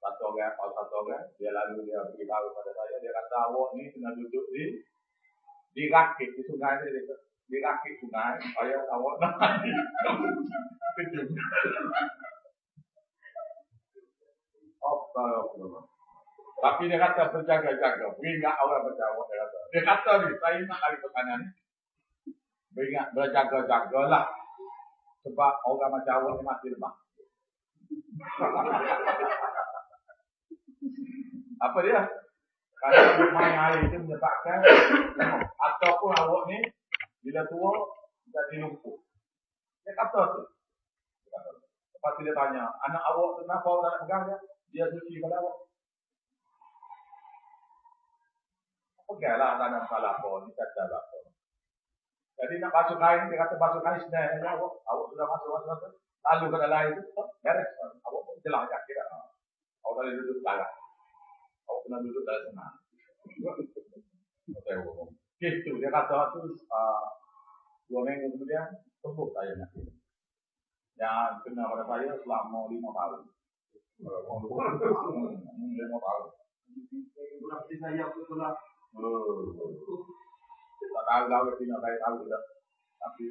satu orang, kalau satu orang, dia lalu dia beritahu pada saya, dia kata awak ni kena duduk di di rakit di sungai ni, dia, di rakit sungai, supaya awak nak mandi. Astagfirullah. Tapi dia kata berjaga-jaga, beringat orang berjawab dia kata. Dia kata ni, saya ingat lagi pesanan ni. Beringat berjaga-jagalah. Sebab orang macam awak ni mati lemah. Apa dia? Kalau main air itu menyebabkan ataupun awak ni bila tua jadi lumpuh. Dia kata tu. Lepas dia tanya, anak awak kenapa awak nak pegang dia? Dia suci pada awak. Peganglah tak ada masalah apa, ni kata apa. Jadi nak basuh kain, dia kata basuh kain sebenarnya awak. Awak sudah masuk, masuk, masuk. Lalu ke dalam itu, beres. Awak pun jelas ya kira. Awak boleh duduk dalam. Awak kena duduk dalam senang. Gitu, dia kata tu uh, dua minggu kemudian sembuh saya nak. Yang kena pada saya selama lima tahun. Tak tahu lah, kita saya tahu dah. Tapi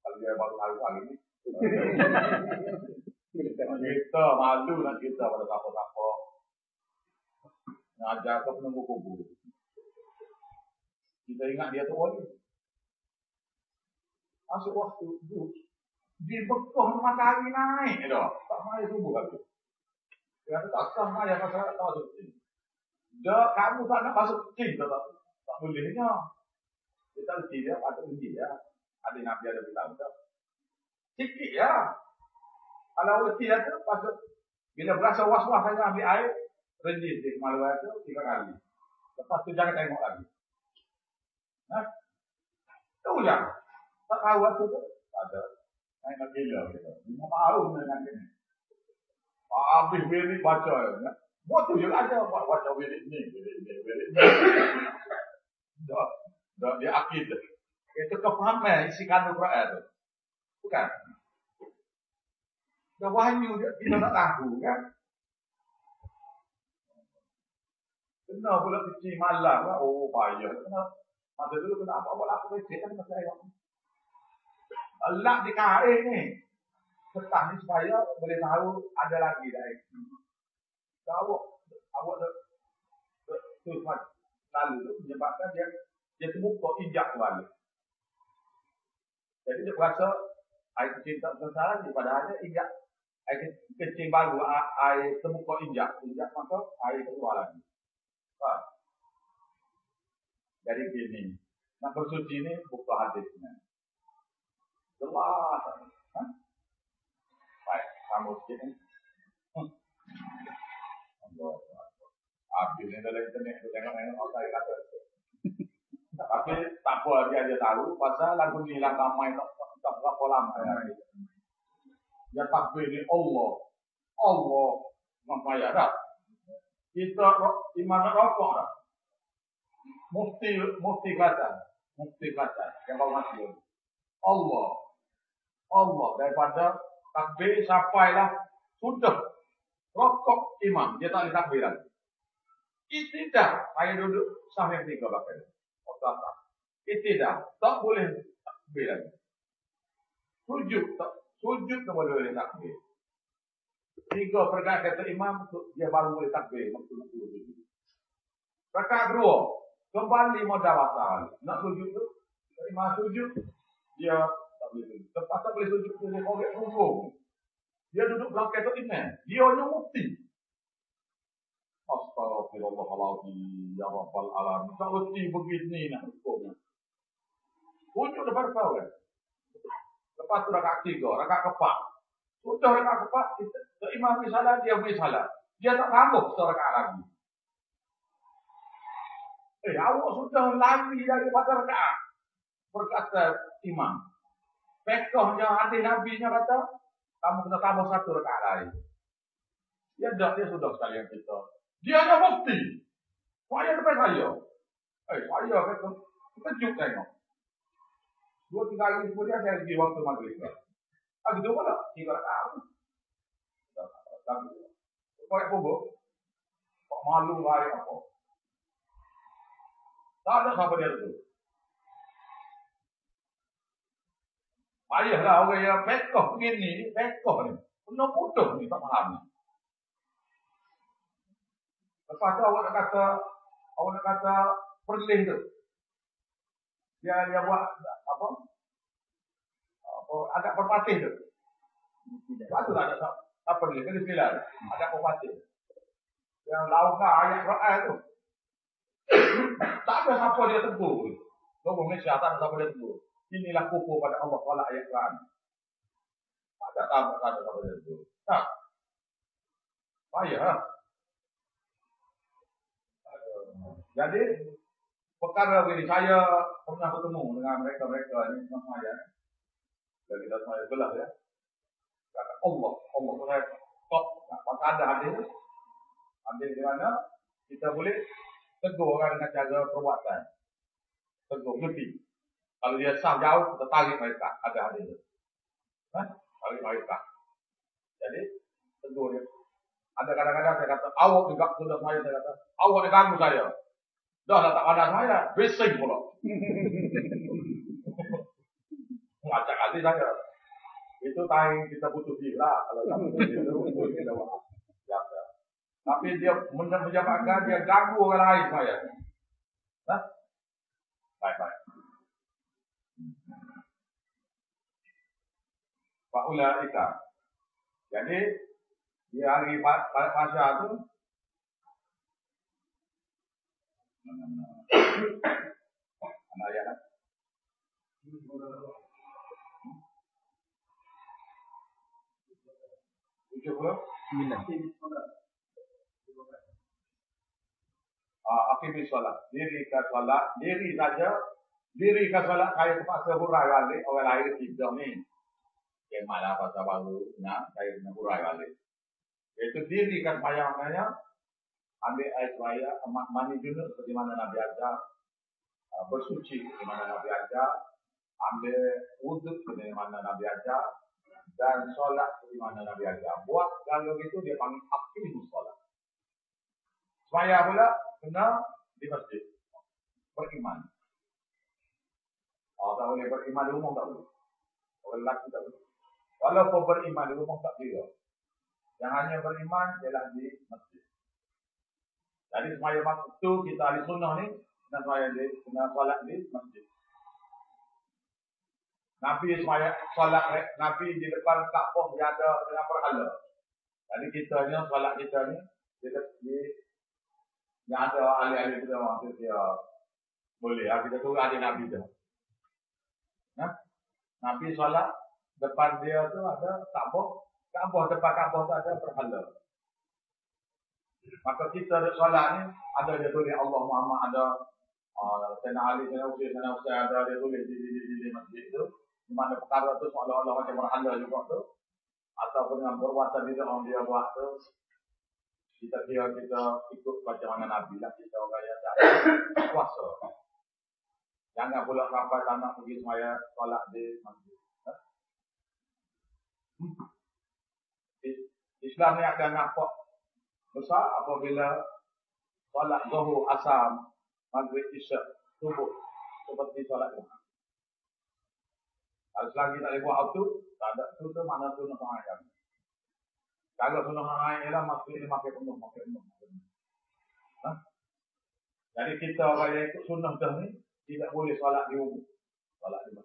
kalau dia baru tahu kali ni, kita malu nak kita pada siapa-siapa. Ngajar ke penunggu kubur. Kita ingat dia tu wali. Masuk waktu tu, di bekah matahari naik dah. Tak mahu subuh lagi. Dia kata tak sah maya pasal tak masuk sini. Dah kamu tak nak masuk sini tak, tak bolehnya. Kita mesti dia patut uji ya. Ada nabi ada bilang tak. Sikit ya. Kalau letih ada, pasal bila berasa was-was saya ambil air, renjis di kemalu air itu tiga kali. Lepas tu jangan tengok lagi. Nah, tahu ya. Tak tahu waktu tu, tak ada. Saya nak gila gitu. Lima tahun dengan ini. Habis wirid baca ya. Buat tu je ada buat baca wirid ni, wirid ni, wirid ni. Dah, dah dia akid. Itu kefahaman isi kandung Quran tu. Bukan. Dah wahyu dia, kita tak tahu kan. Kena pula kecil malam lah. Oh, payah. Kena. Masa dulu kena apa-apa lah. Aku kecil kan masa. Allah di kain ni. Setah ni supaya boleh tahu ada lagi dah. Tahu. Awak dah. Tu lalu tu menyebabkan dia dia terbuka injak balik. Jadi dia berasa air kecil tak sengsara daripada ada injak air kecil baru air terbuka injak injak maka air keluar lagi. Faham? Jadi gini, nak bersuci ni buka hadisnya. Jelas. Ha? Ni. Hmm. Allah. Habis ni dalam internet tu tengok-tengok orang kata. Tapi tak apa dia dia tahu pasal lagu ni lah ramai tak tak berapa lama. Dia takbir ni Allah. Allah membayar dah. Kita iman rokok dah. Mufti mufti kata, mufti kata yang kau mati Allah. Allah daripada takbir sampailah sudah rokok imam dia tak ada takbir lagi. Tidak, saya duduk sampai tiga bakal. Otak Tidak, tak boleh takbir lagi. Sujud, tak, sujud tak boleh takbir. Tiga perkara kata imam, dia baru boleh takbir. Maksudnya sujud. Rakaat kedua, kembali modal asal. Nak sujud tu, imam sujud, dia tak boleh. Lepas tak boleh sujud, dia duduk belakang tu imam. Dia hanya mufti. Astagfirullahaladzim, ya Rabbal Alamin. Tak mesti begini nak hukumnya. Wujud depan kau kan. Lepas tu rakaat tiga, rakaat keempat. Sudah rakaat keempat, ke imam salah, dia beri salah. Dia tak sambung satu rakaat lagi. Eh, awak sudah lari daripada rakaat. Berkata imam. Pekohnya hati Nabi nya kata, kamu kena tambah satu rakaat lain. Ya, dah, dia sudah sekalian kita. Dia ada bukti. Saya depan saya. Eh, saya kata, kejut tengok. Dua tiga hari kemudian saya pergi waktu maghrib. Ah, gitu pula. Tiga tahun. Kau yang kubur. Kok malu lah apa. Tak ada siapa dia tu. Payahlah orang yang pekoh begini, pekoh ni. Penuh putus ni, tak faham ni. Lepas tu awak nak kata, awak nak kata perlih tu. Dia dia buat apa? Apa agak perpatih tu. Lepas tu tak ada apa perlih, kena sembilan. Ada perpatih. Yang laukah ayat Quran tu. tak ada siapa dia tegur. Tunggu Malaysia tak ada siapa dia tegur. Inilah kuku pada Allah wala ayat Quran. Tak ada tak ada dia tegur. Tak. Payah. Jadi perkara begini saya pernah bertemu dengan mereka-mereka ini semua saya. Dan kita semua belah ya. Kata Allah, Allah saya stop. Nah, ada hadis, hadis di mana kita boleh tegur orang dengan cara perbuatan. Tegur, ngerti. Kalau dia sah jauh, kita tarik mereka. Ada hadis. Hah? Tarik mereka. Jadi, tegur dia. Ada kadang-kadang saya kata, awak juga sudah saya, saya kata, awak diganggu saya. Dah lah tak ada saya, bising pula. Ngacak hati saya. Itu time kita butuh gila. Kalau tak butuh gila, kita buat. Biasa. Tapi dia menjabatkan, dia ganggu orang lain saya. Hah? Baik-baik. පහුලාරිකා. යන්නේ යාගේ පාශාතු අනායන අපේ විශ්වල දේවී කසවල දේවී රජ දේවී කසවල කායක පස්සේ හොරා ගාලේ ඔයාලා ආයෙත් ඉද්දෝනේ Diri saja. Diri ke solat. Saya terpaksa hurai balik. Itu diri ke semayang-mayang ambil air semaya, mandi junub seperti mana Nabi ajar, uh, bersuci seperti mana Nabi ajar, ambil wuduk seperti mana Nabi ajar, dan solat seperti mana Nabi ajar. Buat kalau gitu dia panggil aktif solat. Semaya pula kena di masjid. Beriman. Oh, tak boleh beriman di rumah tak boleh. Orang lelaki tak boleh. Walaupun beriman di rumah tak boleh. Yang hanya beriman ialah di masjid. Jadi semaya waktu itu kita ahli sunnah ni kena semaya di kena solat di masjid. Nabi semaya solat Nabi di depan Kaabah dia ada dengan berhala. Jadi kita ni solat kita ni kita di yang ada ahli-ahli kita waktu dia boleh. Kita tunggu ahli Nabi tu. Nah, Nabi solat depan dia tu ada Kaabah. Kaabah depan Kaabah tu ada berhala. Maka kita ada solat ni ada dia tulis Allah Muhammad ada uh, Sayyidina Ali, Sayyidina Usaid, Sayyidina Usaid ada dia tulis di di di di, di masjid tu. Di mana perkara tu seolah-olah macam berhala juga tu. Ataupun dengan perbuatan dia orang dia buat tu. Kita kira kita ikut macam mana Nabi lah. Kita orang yang tak kuasa. Jangan pula sampai tak nak pergi semaya solat di masjid. Islam ni akan nampak besar apabila solat zuhur, asam, maghrib, isyak, subuh seperti solat Jumat. Kalau selagi tak boleh buat auto, tak ada tu tu mana tu nak sangat Kalau tu nak ialah masuk ini makin penuh, makin penuh. Ha? Jadi kita orang yang ikut sunnah dah ni, tidak boleh solat di rumah. Solat di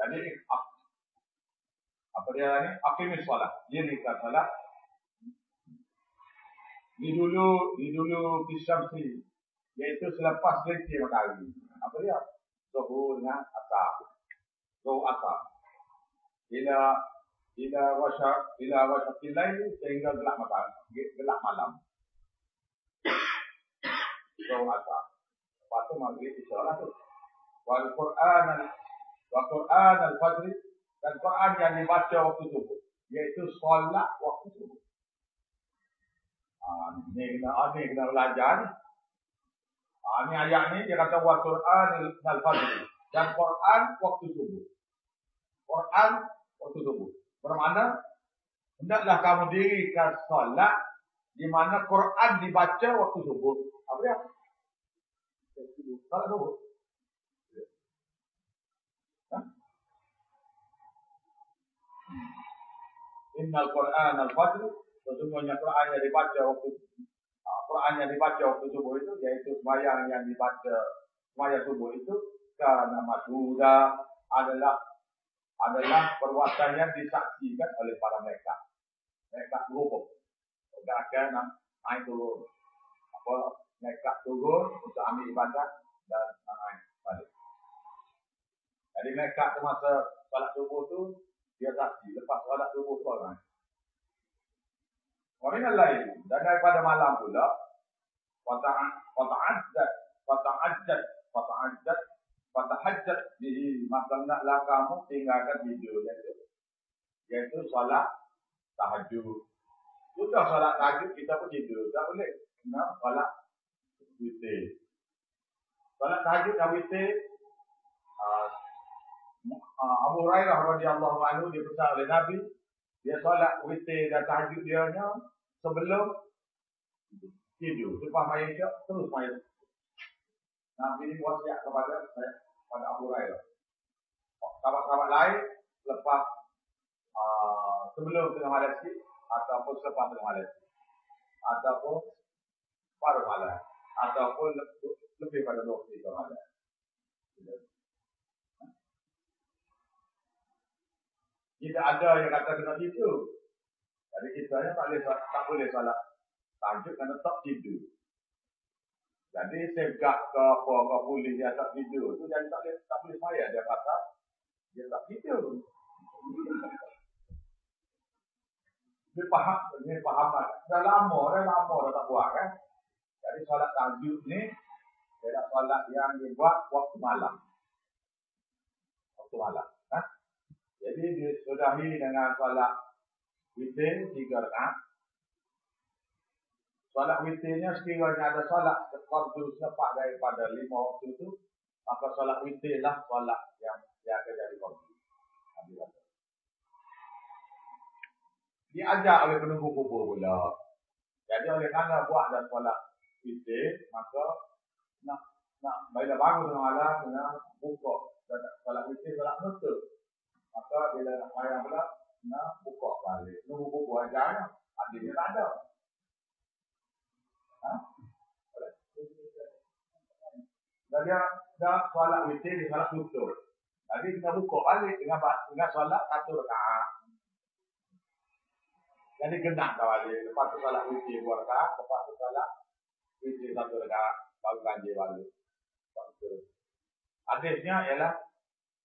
Jadi apa dia ni? Akimis solat. Dia nikah solat. Di dulu, di dulu Kisyamsi. Iaitu selepas berhenti matahari. Apa dia? Zuhur dengan asar. Zuhur asar. Bila Bila wasyak bila wasyak lain sehingga gelap malam, gelap malam. Masa. Lepas tu maghrib isyarat tu. Wal Quran Wal Quran al-Fajr dan Quran yang dibaca waktu subuh. Iaitu solat waktu subuh. Ah, ni kena, ah, ni kena belajar ni. Ah, ni ayat ni dia kata Wal Quran al-Fajr dan Quran waktu subuh. Quran waktu subuh. Bermakna hendaklah kamu dirikan solat di mana Quran dibaca waktu subuh. Apa dia? Solat subuh. Ha? Innal Quran al-Fajr Sesungguhnya Quran yang dibaca waktu uh, Quran yang dibaca waktu subuh itu Iaitu semayang yang dibaca Semayang subuh itu Karena masyudah adalah adalah perbuatan yang disaksikan oleh para mereka. Mereka turun. Mereka naik turun. Apa? Mereka turun untuk ambil ibadat dan naik balik. Jadi mereka semasa salat subuh tu, dia saksi. Lepas salat subuh tu orang. Orang lain. Dan daripada malam pula, Fata'an, Fata'an, Fata'an, Fata'an, Fatahajat bihi maka naklah kamu tinggalkan tidur iaitu iaitu solat tahajud. Sudah solat tahajud kita pun tidur. Tak boleh. Kena solat witir. Solat tahajud dan witir uh, Abu Hurairah radhiyallahu anhu dia pesan oleh Nabi dia solat witir dan tahajud dia nya sebelum tidur. Lepas main terus main Nabi ini wasiat kepada saya, pada Abu Hurairah. Sahabat-sahabat lain lepas uh, sebelum tengah malam sikit ataupun selepas tengah malam. Ataupun pada malam. Ataupun lebih pada 20 tengah malam. Tidak ada yang kata kena tidur. Jadi kita tak boleh, tak boleh salah. Tajuk kena tak tidur. Jadi segak ke apa ke polis dia tak tidur tu jadi tak boleh tak boleh saya dia kata dia tak tidur. Dia faham, dia faham. Dah lama, dah lama dah tak buat kan. Jadi solat tahajud ni adalah solat yang dibuat waktu malam. Waktu malam. Ha? Jadi disudahi dengan solat witir tiga rakaat. Solat witirnya sekiranya ada solat waktu selepas daripada lima waktu itu, maka solat witir lah solat yang yang akan jadi waktu. Diajar oleh penunggu kubur pula. Jadi oleh kerana buat dan solat witir, maka nak nak bila bangun tengah malam kena buka solat witir solat nutup. Maka bila nak bayar pula nak buka balik. Nunggu kubur ajarnya, adilnya tak ada. Dan dia dah solat witir di solat tutup. Jadi kita buka balik dengan dengan solat satu rakaat. Jadi genap dah balik. Lepas tu solat witir dua rakaat. Lepas tu solat Witir satu rekat, baru banjir balik. Hadisnya ialah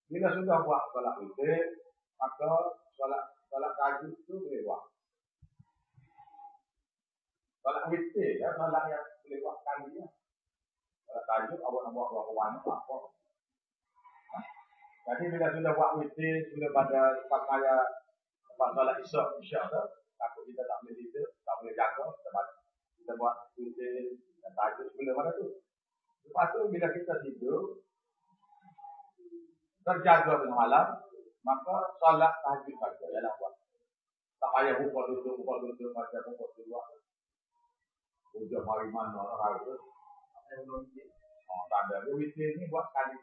bila sudah buat solat witir, maka solat solat tahajud itu boleh buat. Solat witir ya, solat yang boleh buat kali ya. Solat tahajud awak nak buat berapa banyak apa. Ha? Jadi bila sudah buat witir, sudah pada pakaian lepas solat isyak, tu, takut kita tak boleh tidur, tak boleh jaga, sebab kita buat witir dan tahajud sebelum mana tu. Lepas tu bila kita tidur, terjaga tengah malam, maka solat tahajud saja ialah buat. Tak payah buka duduk, buka duduk, baca buka keluar. Ujar mari mana orang itu. Oh, tak ada. Dia witir ni buat kali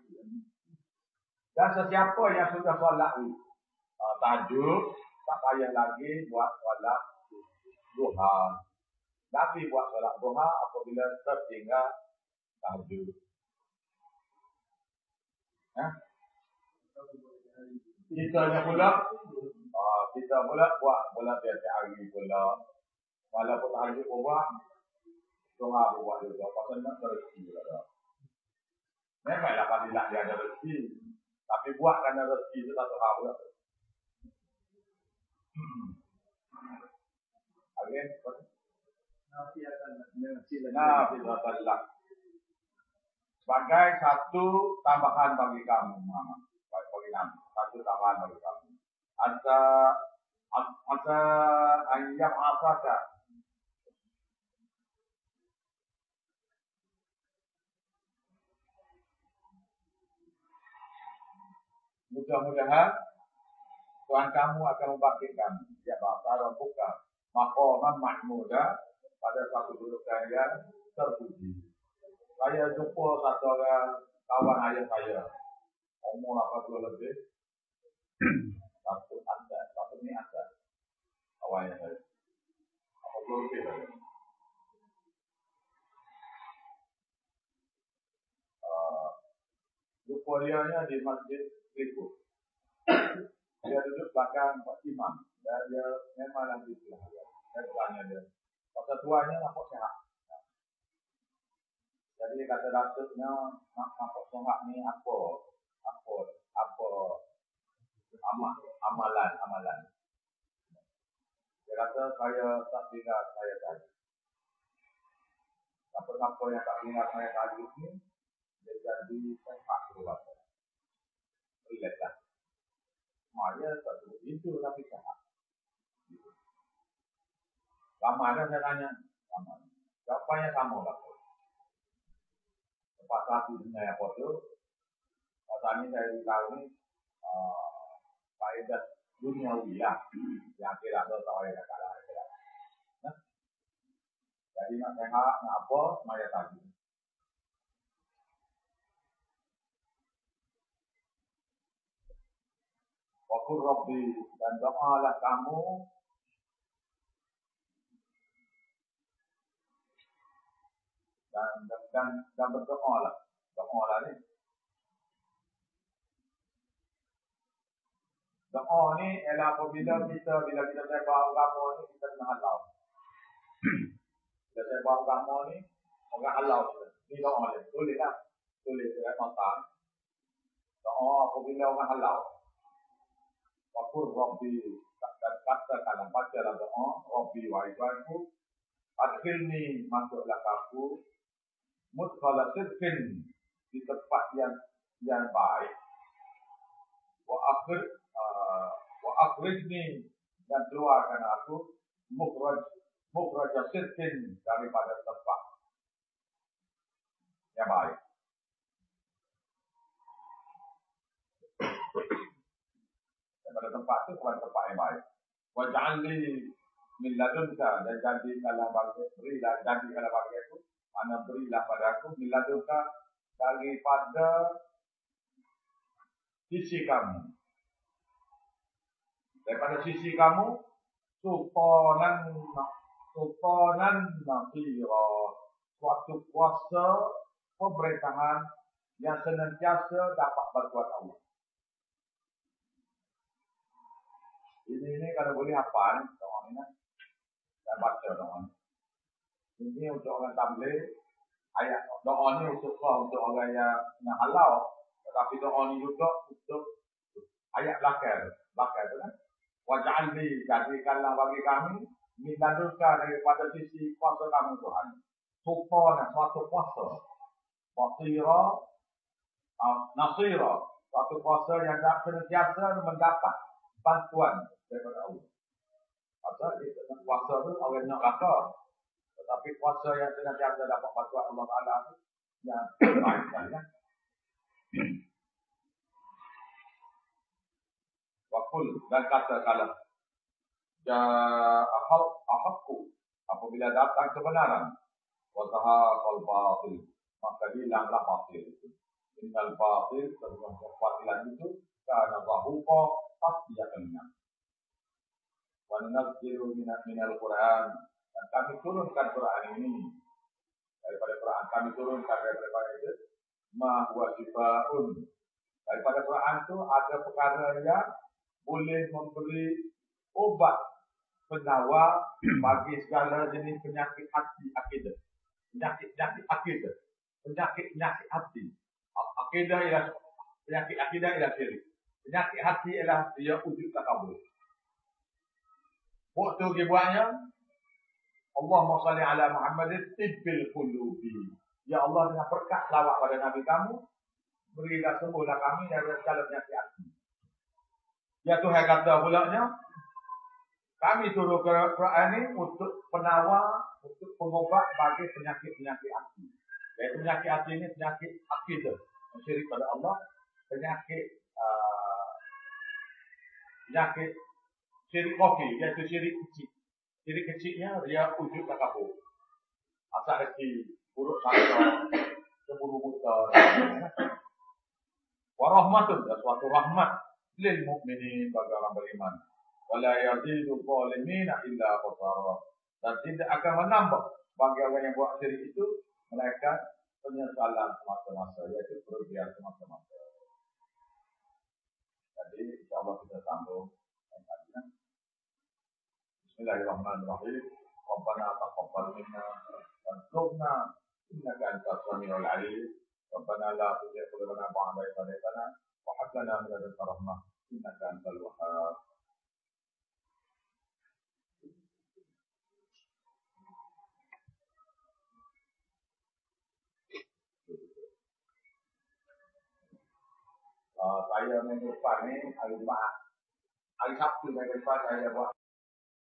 Dan sesiapa yang sudah solat ni, uh, tahajud, tak payah lagi buat solat duha. Nabi buat solat duha apabila tertinggal tahajud. Ha? Kita nya pula uh, kita pula buat pula tiap hari pula walaupun hari pun buat doa buat juga. Pasal nak rezeki ada memanglah fadilah dia ada rezeki. Tapi buat kerana rezeki itu satu hal pula Again, Nabi sebagai satu tambahan bagi kamu, Mama bagi kami satu tambahan bagi kami asa asa ayam apa sah Mudah-mudahan Tuhan kamu akan membangkitkan Ya bahasa dan buka Makoman mahmuda Pada satu duduk yang terpuji. Saya jumpa satu orang Kawan ayah saya umur 80 lebih satu anda satu ni anda awalnya saya 80 lebih saya uh, jumpa dia di masjid berikut. Dia duduk belakang Pak Imam. Dan dia memang lagi saya tanya dia Pasal tuanya nampak sehat? Jadi kata datuknya nak nampak sehat ni apa apa apa amal amalan amalan. Dia kata saya tak tinggal saya tadi. Apa-apa yang tak tinggal saya tadi ni dia jadi keluar relax lah. Maya tak sebut itu tapi sehat Lama ada saya tanya Lama Jawapannya sama lah Lepas satu dengan apa tu Pasal ni saya beritahu ni uh, Faedah duniawi lah. Yang kira tu tak payah kata lah nah? Jadi nak sehat, nak apa, semaya tadi. Wakur Rabbi dan doalah kamu. Dan dan dan berdoa lah doa lah ni Doa ni ialah apabila kita bila kita sebab agama ni kita kena halau. Bila sebab agama ni orang halau kita. Ni doa ni. Tulis lah. Tulis dekat mata. Doa apabila orang halau. Wakur Rabbi katakanlah baca dalam doa Rabbi wa ibadku Adkhilni masuklah aku Mudkhala sidkin Di tempat yang yang baik Wa akhir akhrijni dan keluarkan aku mukhraj mukhraj sirkin daripada tempat yang baik. Daripada tempat itu kepada tempat yang baik. Wa ja'alni min ladunka dan janji kalau bagi berilah janji kalau bagi aku mana berilah pada aku min ladunka daripada sisi kamu daripada sisi kamu suponan suponan nasira suatu kuasa pemerintahan yang senantiasa dapat berkuat Allah. Ini ini kalau boleh hafal, kawan ini, dan baca kawan. Ini untuk orang tabligh ayat doa ni untuk untuk orang yang yang halau tetapi doa ni juga untuk ayat belakang belakang tu kan waj'alni jadikanlah bagi kami min daripada sisi kuasa kamu Tuhan. Sultan suatu kuasa. Wasira uh, nasira. Suatu kuasa yang tak senantiasa mendapat bantuan daripada Allah. Pasal kuasa tu orang nak kata tetapi kuasa yang senantiasa dapat bantuan Allah Ta'ala tu yang baik kan Wakul dan kata kalah Ya ahal ahakku apabila datang kebenaran Wasaha kal batil. Maka hilanglah batil itu. Innal batil sebelum kebatilan itu Karena bahuqa pasti akan hilang. Wa nunazzilu minal Quran. Dan kami turunkan Quran ini. Daripada Quran kami turunkan daripada itu ma huwa shifaun daripada Quran itu ada perkara yang boleh memberi obat penawar bagi segala jenis penyakit hati akidah. Penyakit-penyakit akidah. Penyakit-penyakit hati. Akidah ialah penyakit akidah ialah syirik. Penyakit hati ialah dia wujud takabur. Waktu dia buatnya, Allah salli ala Muhammad tibbil qulubi. Ya Allah dengan berkat lawak pada Nabi kamu, berilah sembuhlah kami dari segala penyakit hati. Ya Tuhan kata pulaknya, kami ke Quran ini untuk penawar, untuk pengobat bagi penyakit-penyakit hati. Yaitu penyakit hati ini penyakit akidah. Syirik pada Allah. Penyakit uh, penyakit syirik kopi, iaitu syirik kecil. Syirik kecilnya dia wujud takabur. Asal rezeki, buruk sangka, cemburu buta. Warahmatun, suatu rahmat lil mu'minin bagi orang beriman. Wala yazidu zalimina illa khasara. Dan tidak akan menambah bagi orang yang buat syirik itu melainkan penyesalan semasa-masa yaitu kerugian semasa-masa. Jadi insyaallah kita sambung yang tadi kan. Bismillahirrahmanirrahim. Rabbana taqabbal minna warzuqna innaka antas samiul alim. Rabbana la tuzigh qulubana ba'da idh hadaytana وهب لنا من لدنك رحمة innaka antal wahhab Uh, saya menyebabkan ini hari Jumaat. Hari Sabtu menyebabkan saya buat